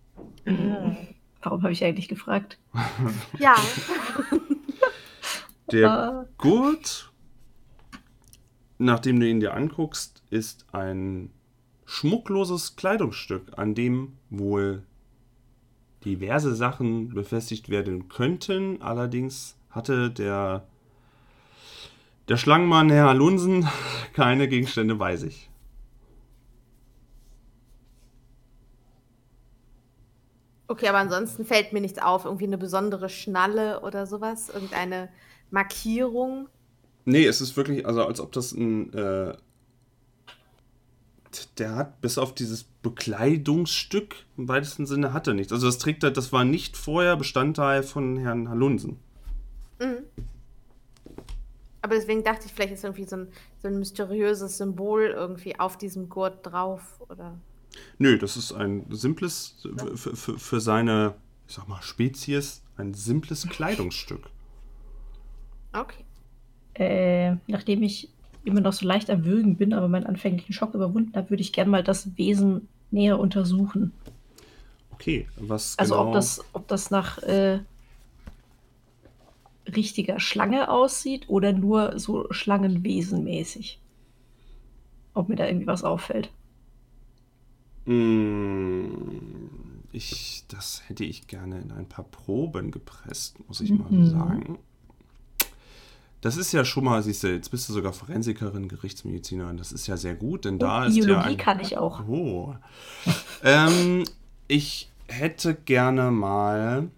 Warum habe ich eigentlich gefragt? ja. Der Gurt, nachdem du ihn dir anguckst, ist ein schmuckloses Kleidungsstück, an dem wohl diverse Sachen befestigt werden könnten. Allerdings hatte der der Schlangenmann, Herr Lunsen, keine Gegenstände bei sich. Okay, aber ansonsten fällt mir nichts auf. Irgendwie eine besondere Schnalle oder sowas? Irgendeine Markierung? Nee, es ist wirklich, also als ob das ein. Äh, der hat bis auf dieses Bekleidungsstück im weitesten Sinne hatte nichts. Also das trägt das war nicht vorher Bestandteil von Herrn Halunsen. Mhm. Aber deswegen dachte ich, vielleicht ist irgendwie so ein, so ein mysteriöses Symbol irgendwie auf diesem Gurt drauf, oder? Nö, das ist ein simples, für, für, für seine, ich sag mal, Spezies, ein simples Kleidungsstück. Okay. Äh, nachdem ich immer noch so leicht am Würgen bin, aber meinen anfänglichen Schock überwunden habe, würde ich gerne mal das Wesen näher untersuchen. Okay, was Also genau... ob das, ob das nach äh, richtiger Schlange aussieht oder nur so Schlangenwesenmäßig. Ob mir da irgendwie was auffällt. Mm, ich, das hätte ich gerne in ein paar Proben gepresst, muss ich mhm. mal sagen. Das ist ja schon mal, siehst du, jetzt bist du sogar Forensikerin, Gerichtsmedizinerin. Das ist ja sehr gut, denn da ist Biologie ja. Biologie kann ich auch. Oh. ähm, ich hätte gerne mal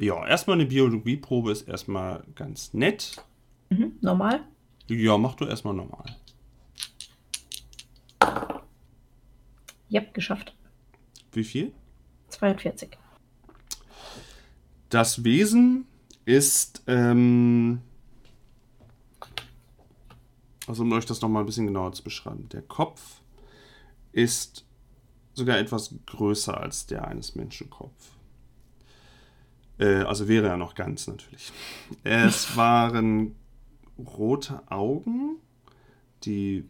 ja, erstmal eine Biologieprobe ist erstmal ganz nett. Mhm, normal? Ja, mach du erstmal normal. Ja, geschafft. Wie viel? 42. Das Wesen ist, ähm, also um euch das nochmal ein bisschen genauer zu beschreiben. Der Kopf ist sogar etwas größer als der eines Menschenkopf. Äh, also wäre er noch ganz natürlich. Es waren rote Augen, die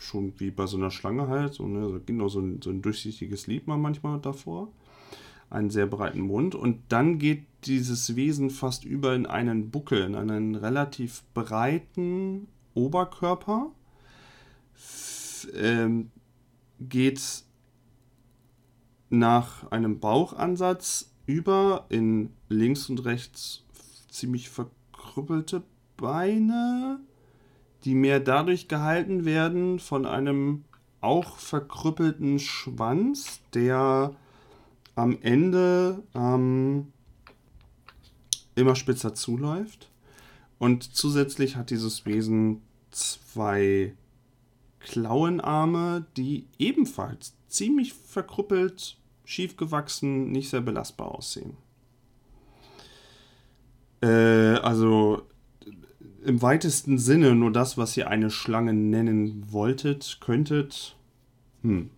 schon wie bei so einer Schlange halt, so, ne, genau so ein, so ein durchsichtiges Lid mal manchmal davor. Einen sehr breiten Mund und dann geht dieses Wesen fast über in einen Buckel, in einen relativ breiten Oberkörper. Ähm, geht nach einem Bauchansatz über in links und rechts ziemlich verkrüppelte Beine, die mehr dadurch gehalten werden von einem auch verkrüppelten Schwanz, der am Ende ähm, immer spitzer zuläuft. Und zusätzlich hat dieses Wesen zwei Klauenarme, die ebenfalls ziemlich verkrüppelt, schief gewachsen, nicht sehr belastbar aussehen. Äh, also im weitesten Sinne nur das, was ihr eine Schlange nennen wolltet, könntet. Hm.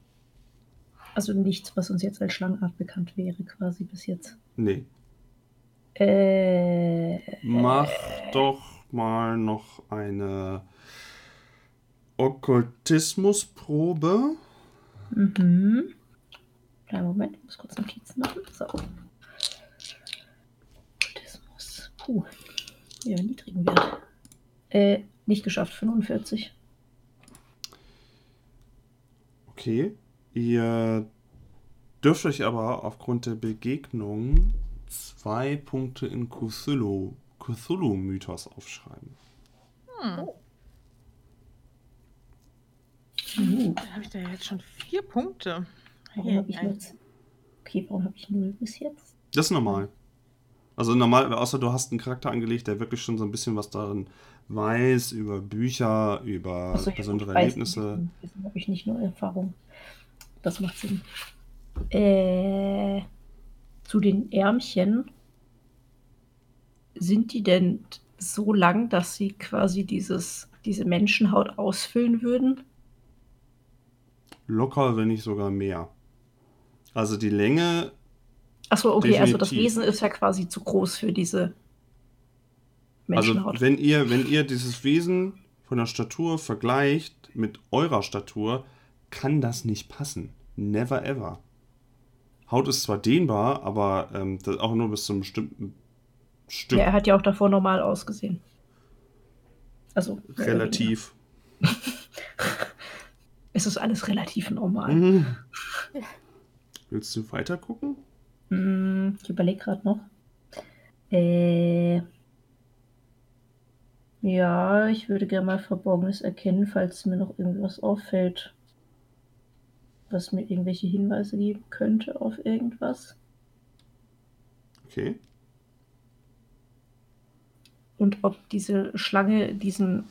Also nichts, was uns jetzt als Schlangenart bekannt wäre, quasi bis jetzt. Nee. Äh, Mach doch mal noch eine Okkultismusprobe. mhm. Kleinen Moment, ich muss kurz Notizen machen. So. Buddhismus. Puh. Ja, niedrigen Wert. Äh, nicht geschafft, 45. Okay. Ihr dürft euch aber aufgrund der Begegnung zwei Punkte in Cthulhu, Cthulhu-Mythos aufschreiben. Hm. Uh, Da habe ich da jetzt schon vier Punkte. Warum habe ich jetzt. Okay, warum habe ich null bis jetzt? Das ist normal. Also normal, außer du hast einen Charakter angelegt, der wirklich schon so ein bisschen was darin weiß, über Bücher, über ja, besondere Erlebnisse. Wissen habe ich nicht nur Erfahrung. Das macht Sinn. Äh, zu den Ärmchen. Sind die denn so lang, dass sie quasi dieses, diese Menschenhaut ausfüllen würden? Locker, wenn nicht sogar mehr. Also die Länge, Achso, okay, also das Definitiv. Wesen ist ja quasi zu groß für diese also Menschenhaut. wenn ihr, wenn ihr dieses Wesen von der Statur vergleicht mit eurer Statur, kann das nicht passen. Never ever. Haut ist zwar dehnbar, aber ähm, auch nur bis zu einem bestimmten Stück. ja, er hat ja auch davor normal ausgesehen. Also oder relativ. Es ist alles relativ normal. Mhm. Willst du weiter gucken? Hm, ich überlege gerade noch. Äh, ja, ich würde gerne mal Verborgenes erkennen, falls mir noch irgendwas auffällt, was mir irgendwelche Hinweise geben könnte auf irgendwas. Okay. Und ob diese Schlange diesen,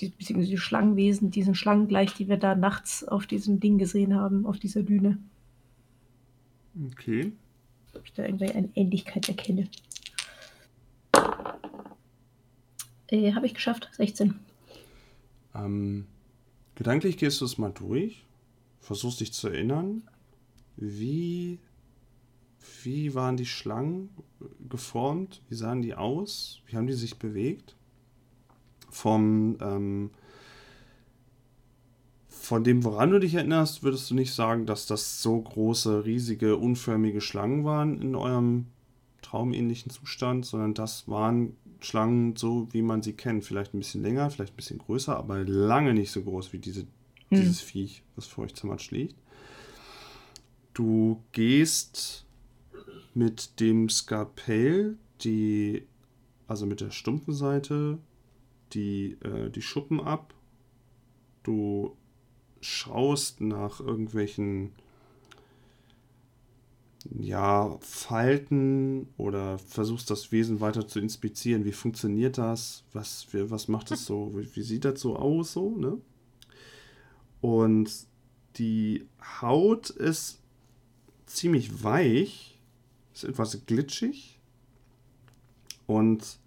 die- beziehungsweise die Schlangenwesen, diesen Schlangen gleich, die wir da nachts auf diesem Ding gesehen haben, auf dieser Düne, Okay. ob ich da irgendwie eine Ähnlichkeit erkenne. Äh, Habe ich geschafft, 16. Ähm, gedanklich gehst du es mal durch, versuchst dich zu erinnern, wie, wie waren die Schlangen geformt, wie sahen die aus, wie haben die sich bewegt. Vom, ähm, von dem, woran du dich erinnerst, würdest du nicht sagen, dass das so große, riesige, unförmige Schlangen waren in eurem traumähnlichen Zustand, sondern das waren Schlangen so, wie man sie kennt. Vielleicht ein bisschen länger, vielleicht ein bisschen größer, aber lange nicht so groß wie diese, dieses Viech, was vor euch zermatscht liegt. Du gehst mit dem Skalpell, die, also mit der stumpfen Seite, die, äh, die Schuppen ab. Du schaust nach irgendwelchen ja, Falten oder versuchst das Wesen weiter zu inspizieren. Wie funktioniert das? Was, was macht es so? Wie, wie sieht das so aus? So, ne? Und die Haut ist ziemlich weich, ist etwas glitschig. Und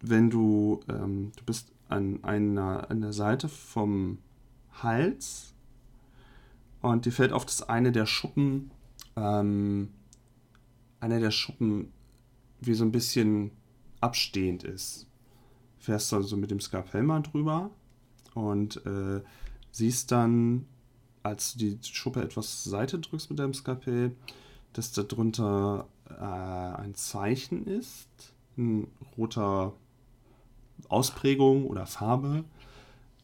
wenn du, ähm, du bist an einer, an der Seite vom Hals und dir fällt auf, dass eine der Schuppen, ähm, einer der Schuppen wie so ein bisschen abstehend ist. Fährst also mit dem Skalpell mal drüber und äh, siehst dann, als du die Schuppe etwas zur Seite drückst mit deinem Skalpell, dass da drunter äh, ein Zeichen ist, ein roter Ausprägung oder Farbe,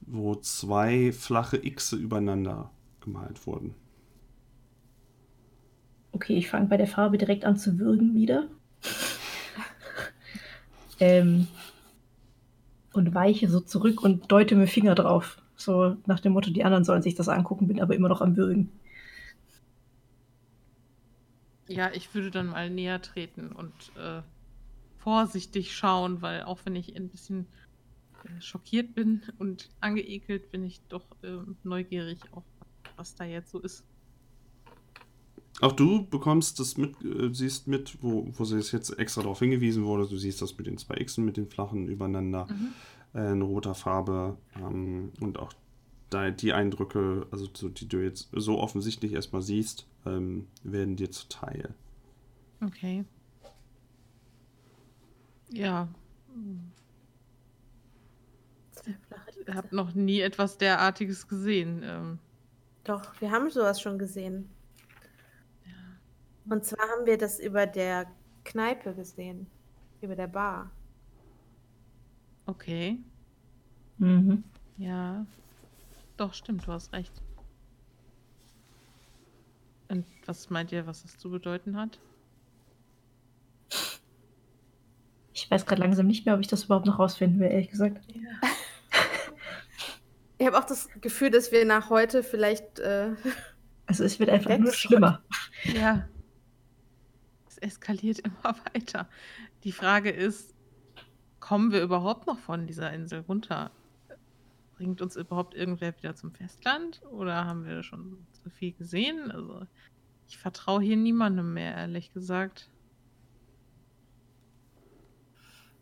wo zwei flache Xe übereinander gemalt wurden. Okay, ich fange bei der Farbe direkt an zu würgen wieder. ähm, und weiche so zurück und deute mit Finger drauf. So nach dem Motto, die anderen sollen sich das angucken, bin aber immer noch am Würgen. Ja, ich würde dann mal näher treten und äh, vorsichtig schauen, weil auch wenn ich ein bisschen äh, schockiert bin und angeekelt, bin ich doch äh, neugierig, auch was da jetzt so ist. Auch du bekommst das mit, äh, siehst mit, wo, wo sie jetzt extra darauf hingewiesen wurde. Du siehst das mit den zwei Xen, mit den flachen übereinander, Mhm. äh, in roter Farbe ähm, und auch da, die Eindrücke, also so, die du jetzt so offensichtlich erstmal siehst, ähm, werden dir zuteil. Okay. Ja. Ich habe noch nie etwas derartiges gesehen. Ähm, Doch, wir haben sowas schon gesehen. Und zwar haben wir das über der Kneipe gesehen. Über der Bar. okay. Mhm. Ja. Doch, stimmt, du hast recht. Und was meint ihr, was das zu bedeuten hat? Ich weiß gerade langsam nicht mehr, ob ich das überhaupt noch rausfinden will, ehrlich gesagt. Ich habe auch das Gefühl, dass wir nach heute vielleicht. Äh, Also es wird einfach nur schlimmer. Ja. Es eskaliert immer weiter. Die Frage ist, kommen wir überhaupt noch von dieser Insel runter? Bringt uns überhaupt irgendwer wieder zum Festland? Oder haben wir schon zu viel gesehen? Also, ich vertraue hier niemandem mehr, ehrlich gesagt.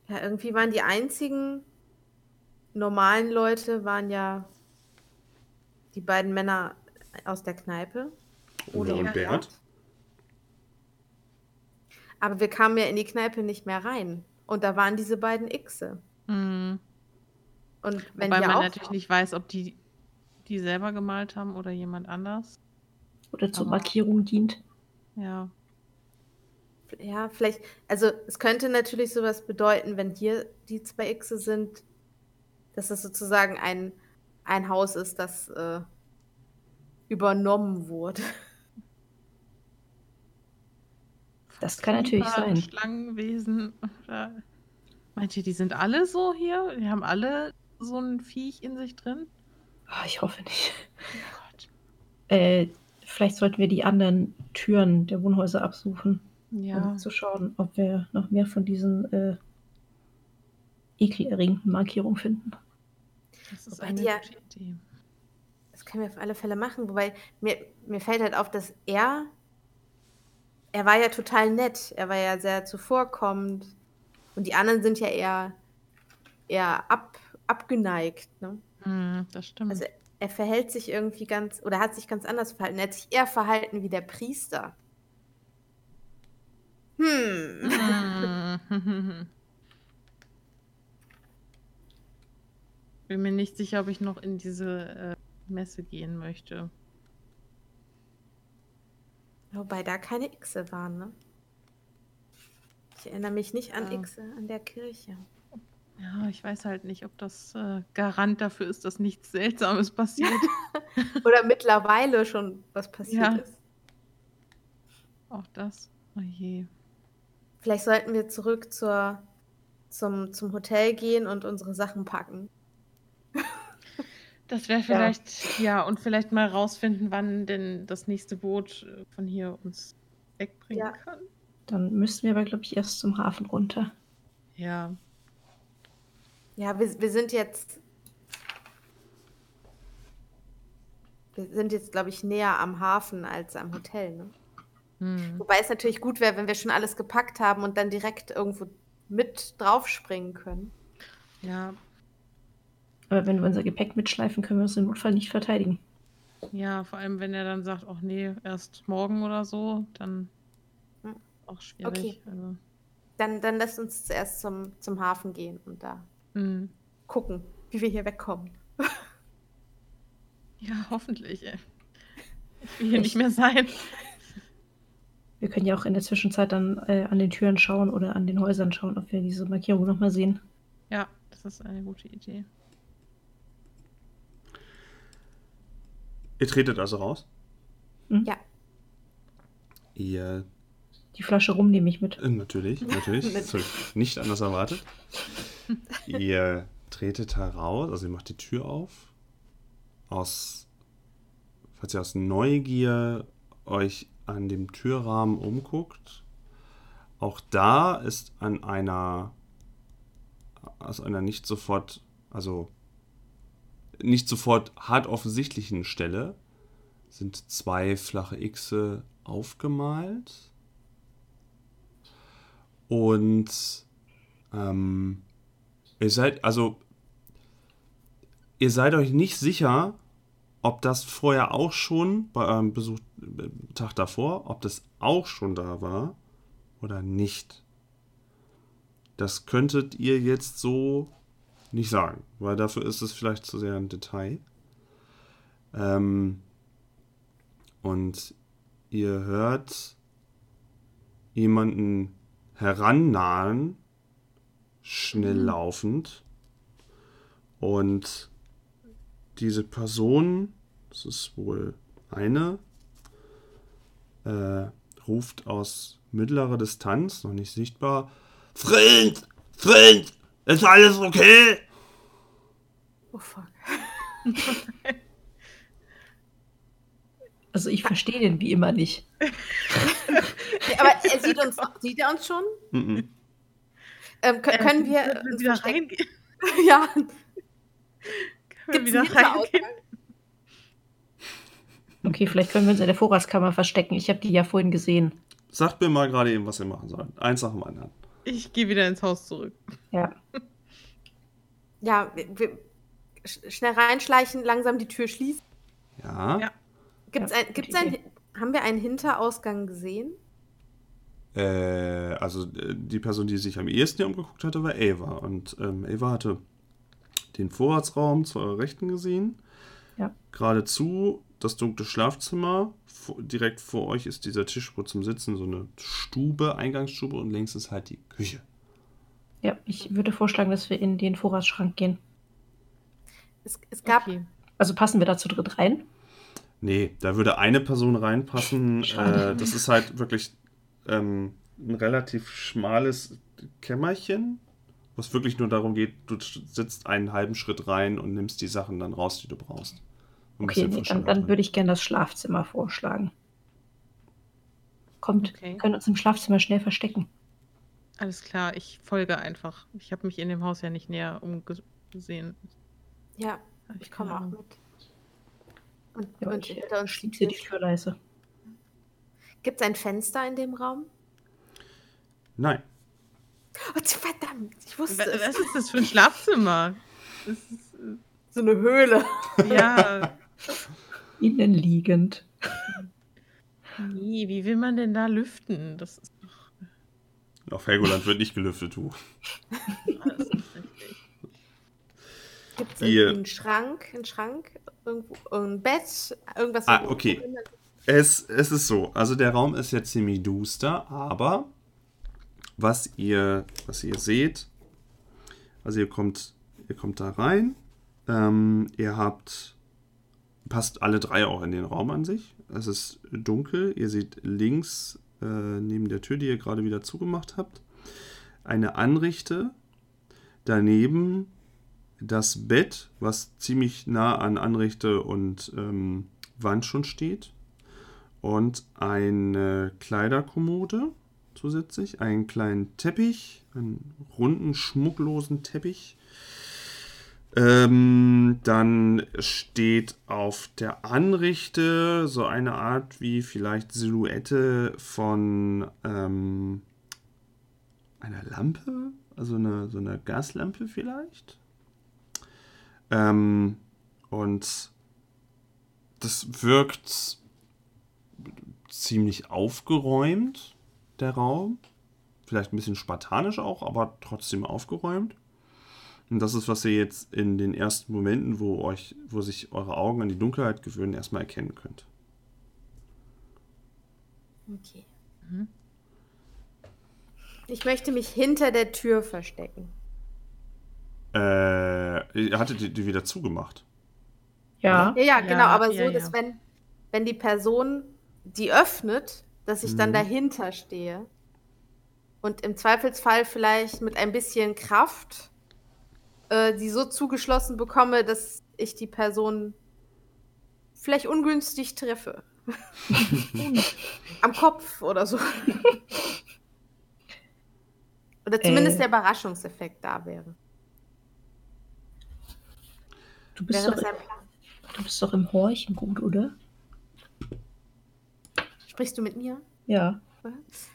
Ja, irgendwie waren die einzigen normalen Leute, waren ja die beiden Männer aus der Kneipe. Oder und Ja. Bert. Aber wir kamen ja in die Kneipe nicht mehr rein. Und da waren diese beiden Xe. Hm. Und wenn Wobei man auch natürlich nicht weiß, ob die die selber gemalt haben oder jemand anders. Oder zur Aber- Markierung dient. Ja. Ja, vielleicht, also es könnte natürlich sowas bedeuten, wenn hier die zwei Xe sind, dass das sozusagen ein, ein Haus ist, das äh, übernommen wurde. Das kann natürlich Super sein. Schlangenwesen. Oder meint ihr, die sind alle so hier? Die haben alle so ein Viech in sich drin? Ah, ich hoffe nicht. Oh Gott. Äh, vielleicht sollten wir die anderen Türen der Wohnhäuser absuchen, Ja. um zu schauen, ob wir noch mehr von diesen äh, ekelerregenden Markierungen finden. Das ist Wobei eine die ja- gute Idee. Das können wir auf alle Fälle machen. Wobei mir, mir fällt halt auf, dass er, er war ja total nett. Er war ja sehr zuvorkommend. Und die anderen sind ja eher, eher ab, abgeneigt. Ne? Hm, das stimmt. Also er verhält sich irgendwie ganz, oder hat sich ganz anders verhalten. Er hat sich eher verhalten wie der Priester. Hm. Bin mir nicht sicher, ob ich noch in diese äh, Messe gehen möchte. Wobei da keine Xe waren, ne? Ich erinnere mich nicht an Ja. Xe an der Kirche. Ja, ich weiß halt nicht, ob das äh, Garant dafür ist, dass nichts Seltsames passiert. Oder mittlerweile schon was passiert Ja. ist. Auch das. Oh je. Vielleicht sollten wir zurück zur, zum, zum Hotel gehen und unsere Sachen packen. Das wäre vielleicht, ja. und vielleicht mal rausfinden, wann denn das nächste Boot äh, von hier uns wegbringen Ja. kann. Dann müssten wir aber, glaube ich, erst zum Hafen runter. Ja. Ja, wir, wir sind jetzt. Wir sind jetzt, glaube ich, näher am Hafen als am Hotel. Ne? Hm. Wobei es natürlich gut wäre, wenn wir schon alles gepackt haben und dann direkt irgendwo mit draufspringen können. Ja, Aber wenn wir unser Gepäck mitschleifen, können wir uns im Notfall nicht verteidigen. ja, vor allem wenn er dann sagt, ach nee, erst morgen oder so, dann Hm. auch schwierig. Okay. Also, Dann, dann lasst uns zuerst zum, zum Hafen gehen und da hm. gucken, wie wir hier wegkommen. Ja, hoffentlich. Ey. Ich will hier nicht mehr sein. Wir können ja auch in der Zwischenzeit dann äh, an den Türen schauen oder an den Häusern schauen, ob wir diese Markierung nochmal sehen. Ja, das ist eine gute Idee. Ihr tretet also raus. Ja, Ihr Die Flasche rum nehme ich mit. Äh, Natürlich, natürlich. Das habe ich nicht anders erwartet. ihr tretet heraus, also ihr macht die Tür auf. Aus, falls ihr aus Neugier euch an dem Türrahmen umguckt. Auch da ist an einer, aus einer nicht sofort, also nicht sofort hart offensichtlichen Stelle sind zwei flache Xe aufgemalt. Und ähm, ihr seid, also, ihr seid euch nicht sicher, ob das vorher auch schon bei eurem Besuch, Tag davor, ob das auch schon da war oder nicht. Das könntet ihr jetzt so nicht sagen, weil dafür ist es vielleicht zu sehr ein Detail. Ähm, und ihr hört jemanden herannahen, schnell laufend. Und diese Person, das ist wohl eine, äh, ruft aus mittlerer Distanz, noch nicht sichtbar, Freund, Freund, ist alles okay? Oh fuck. Also ich verstehe den wie immer nicht. Aber er sieht uns, sieht er uns schon? Mhm. Ähm, kö- können wir Können wir uns wieder reingehen? Ja, Können wir gibt's wieder reingehen? Okay, vielleicht können wir uns in der Vorratskammer verstecken. Ich habe die ja vorhin gesehen. Sagt mir mal gerade eben, was ihr machen sollt. Eins nach dem anderen. Ich gehe wieder ins Haus zurück. Ja. Ja, wir, wir sch- schnell reinschleichen, langsam die Tür schließen. Ja. Ja. Gibt's Ja, ein, gibt's ein, haben wir einen Hinterausgang gesehen? Äh, also äh, die Person, die sich am ehesten hier umgeguckt hatte, war Ava. Und ähm, Ava hatte den Vorratsraum zu eurer Rechten gesehen. Ja. Geradezu das dunkle Schlafzimmer. Direkt vor euch ist dieser Tisch wo zum Sitzen, so eine Stube, Eingangsstube und links ist halt die Küche. Ja, ich würde vorschlagen, dass wir in den Vorratsschrank gehen. Es, es gab, Okay. Also passen wir da zu dritt rein? Nee, da würde eine Person reinpassen. Äh, das ist halt wirklich ähm, ein relativ schmales Kämmerchen, wo es wirklich nur darum geht, du sitzt einen halben Schritt rein und nimmst die Sachen dann raus, die du brauchst. Ein Okay, nee, dann, dann würde ich gerne das Schlafzimmer vorschlagen. Kommt, Okay. wir können uns im Schlafzimmer schnell verstecken. Alles klar, ich folge einfach. Ich habe mich in dem Haus ja nicht näher umgesehen. ja, Hab ich komme auch mit. Und, Ja, und ich hinter uns schließe die Tür leise. Gibt es ein Fenster in dem Raum? Nein. Oh, verdammt, ich wusste Wa- es. Was ist das für ein Schlafzimmer? Das ist, So eine Höhle. äh, ja, Innenliegend. nee, wie will man denn da lüften? Das ist doch Auf Helgoland wird nicht gelüftet, du. Gibt es einen Schrank, einen Schrank, irgendwo, ein Bett, irgendwas? Ah, okay. Es, es ist so, also der Raum ist jetzt ziemlich duster, aber was ihr, was ihr seht, also ihr kommt, ihr kommt da rein, ähm, ihr habt, passt alle drei auch in den Raum an sich. Es ist dunkel, ihr seht links äh, neben der Tür, die ihr gerade wieder zugemacht habt, eine Anrichte, daneben das Bett, was ziemlich nah an Anrichte und ähm, Wand schon steht und eine Kleiderkommode zusätzlich, einen kleinen Teppich, einen runden, schmucklosen Teppich. Ähm, dann steht auf der Anrichte so eine Art wie vielleicht Silhouette von ähm, einer Lampe, also eine, so eine Gaslampe vielleicht. Ähm, und das wirkt ziemlich aufgeräumt, der Raum. Vielleicht ein bisschen spartanisch auch, aber trotzdem aufgeräumt. Und das ist, was ihr jetzt in den ersten Momenten, wo euch, wo sich eure Augen an die Dunkelheit gewöhnen, erstmal erkennen könnt. Okay. Mhm. Ich möchte mich hinter der Tür verstecken. Äh, ihr hattet die, die wieder zugemacht. Ja. Ja, ja, Ja, genau, aber so, ja, dass ja. wenn, wenn die Person die öffnet, dass ich dann Mhm. dahinter stehe und im Zweifelsfall vielleicht mit ein bisschen Kraft äh, die so zugeschlossen bekomme, dass ich die Person vielleicht ungünstig treffe. Am Kopf oder so. oder zumindest Äh. der Überraschungseffekt da wäre. Du bist, Wäre doch, das ein Plan? du bist doch im Horchen gut, oder? Sprichst du mit mir? Ja.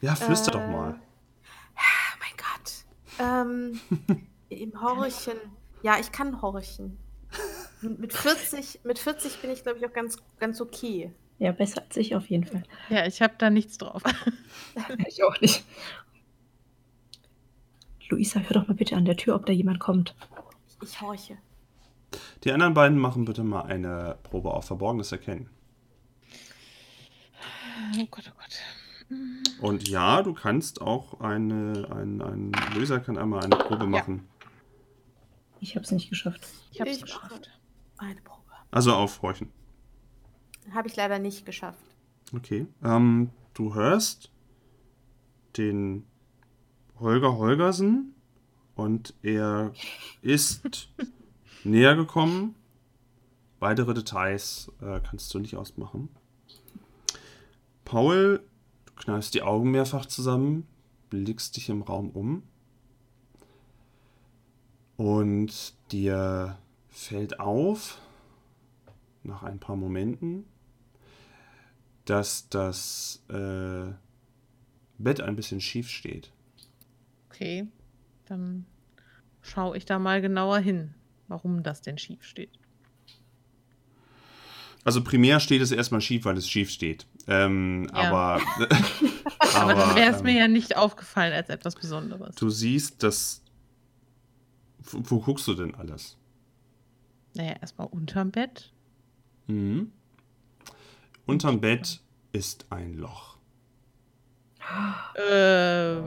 Ja, flüster doch Äh, mal. Oh mein Gott. Ähm, Im Horchen. Ja, ich kann horchen. Mit 40, mit 40 bin ich, glaube ich, auch ganz, ganz okay. Ja, besser als ich auf jeden Fall. Ja, ich habe da nichts drauf. Ich auch nicht. Luisa, hör doch mal bitte an der Tür, ob da jemand kommt. Ich, ich horche. Die anderen beiden machen bitte mal eine Probe auf Verborgenes erkennen. Oh Gott, oh Gott. Und ja, du kannst auch eine, ein, ein Löser kann einmal eine Probe machen. Ich hab's nicht geschafft. Ich habe es geschafft. Eine Probe. Also aufhorchen. Habe ich leider nicht geschafft. Okay. Ähm, du hörst den Holger Holgersen und er ist näher gekommen. Weitere Details äh, kannst du nicht ausmachen. Paul, du kneifst die Augen mehrfach zusammen, blickst dich im Raum um und dir fällt auf, nach ein paar Momenten, dass das äh, Bett ein bisschen schief steht. Okay, dann schaue ich da mal genauer hin, warum das denn schief steht. Also primär steht es erstmal schief, weil es schief steht. Ähm, Ja. Aber, Aber, dann wäre es ähm, mir ja nicht aufgefallen als etwas Besonderes. Du siehst, dass. Wo, guckst du denn alles? Naja, erstmal unterm Bett. Mhm. Unterm Bett ist ein Loch. Ähm.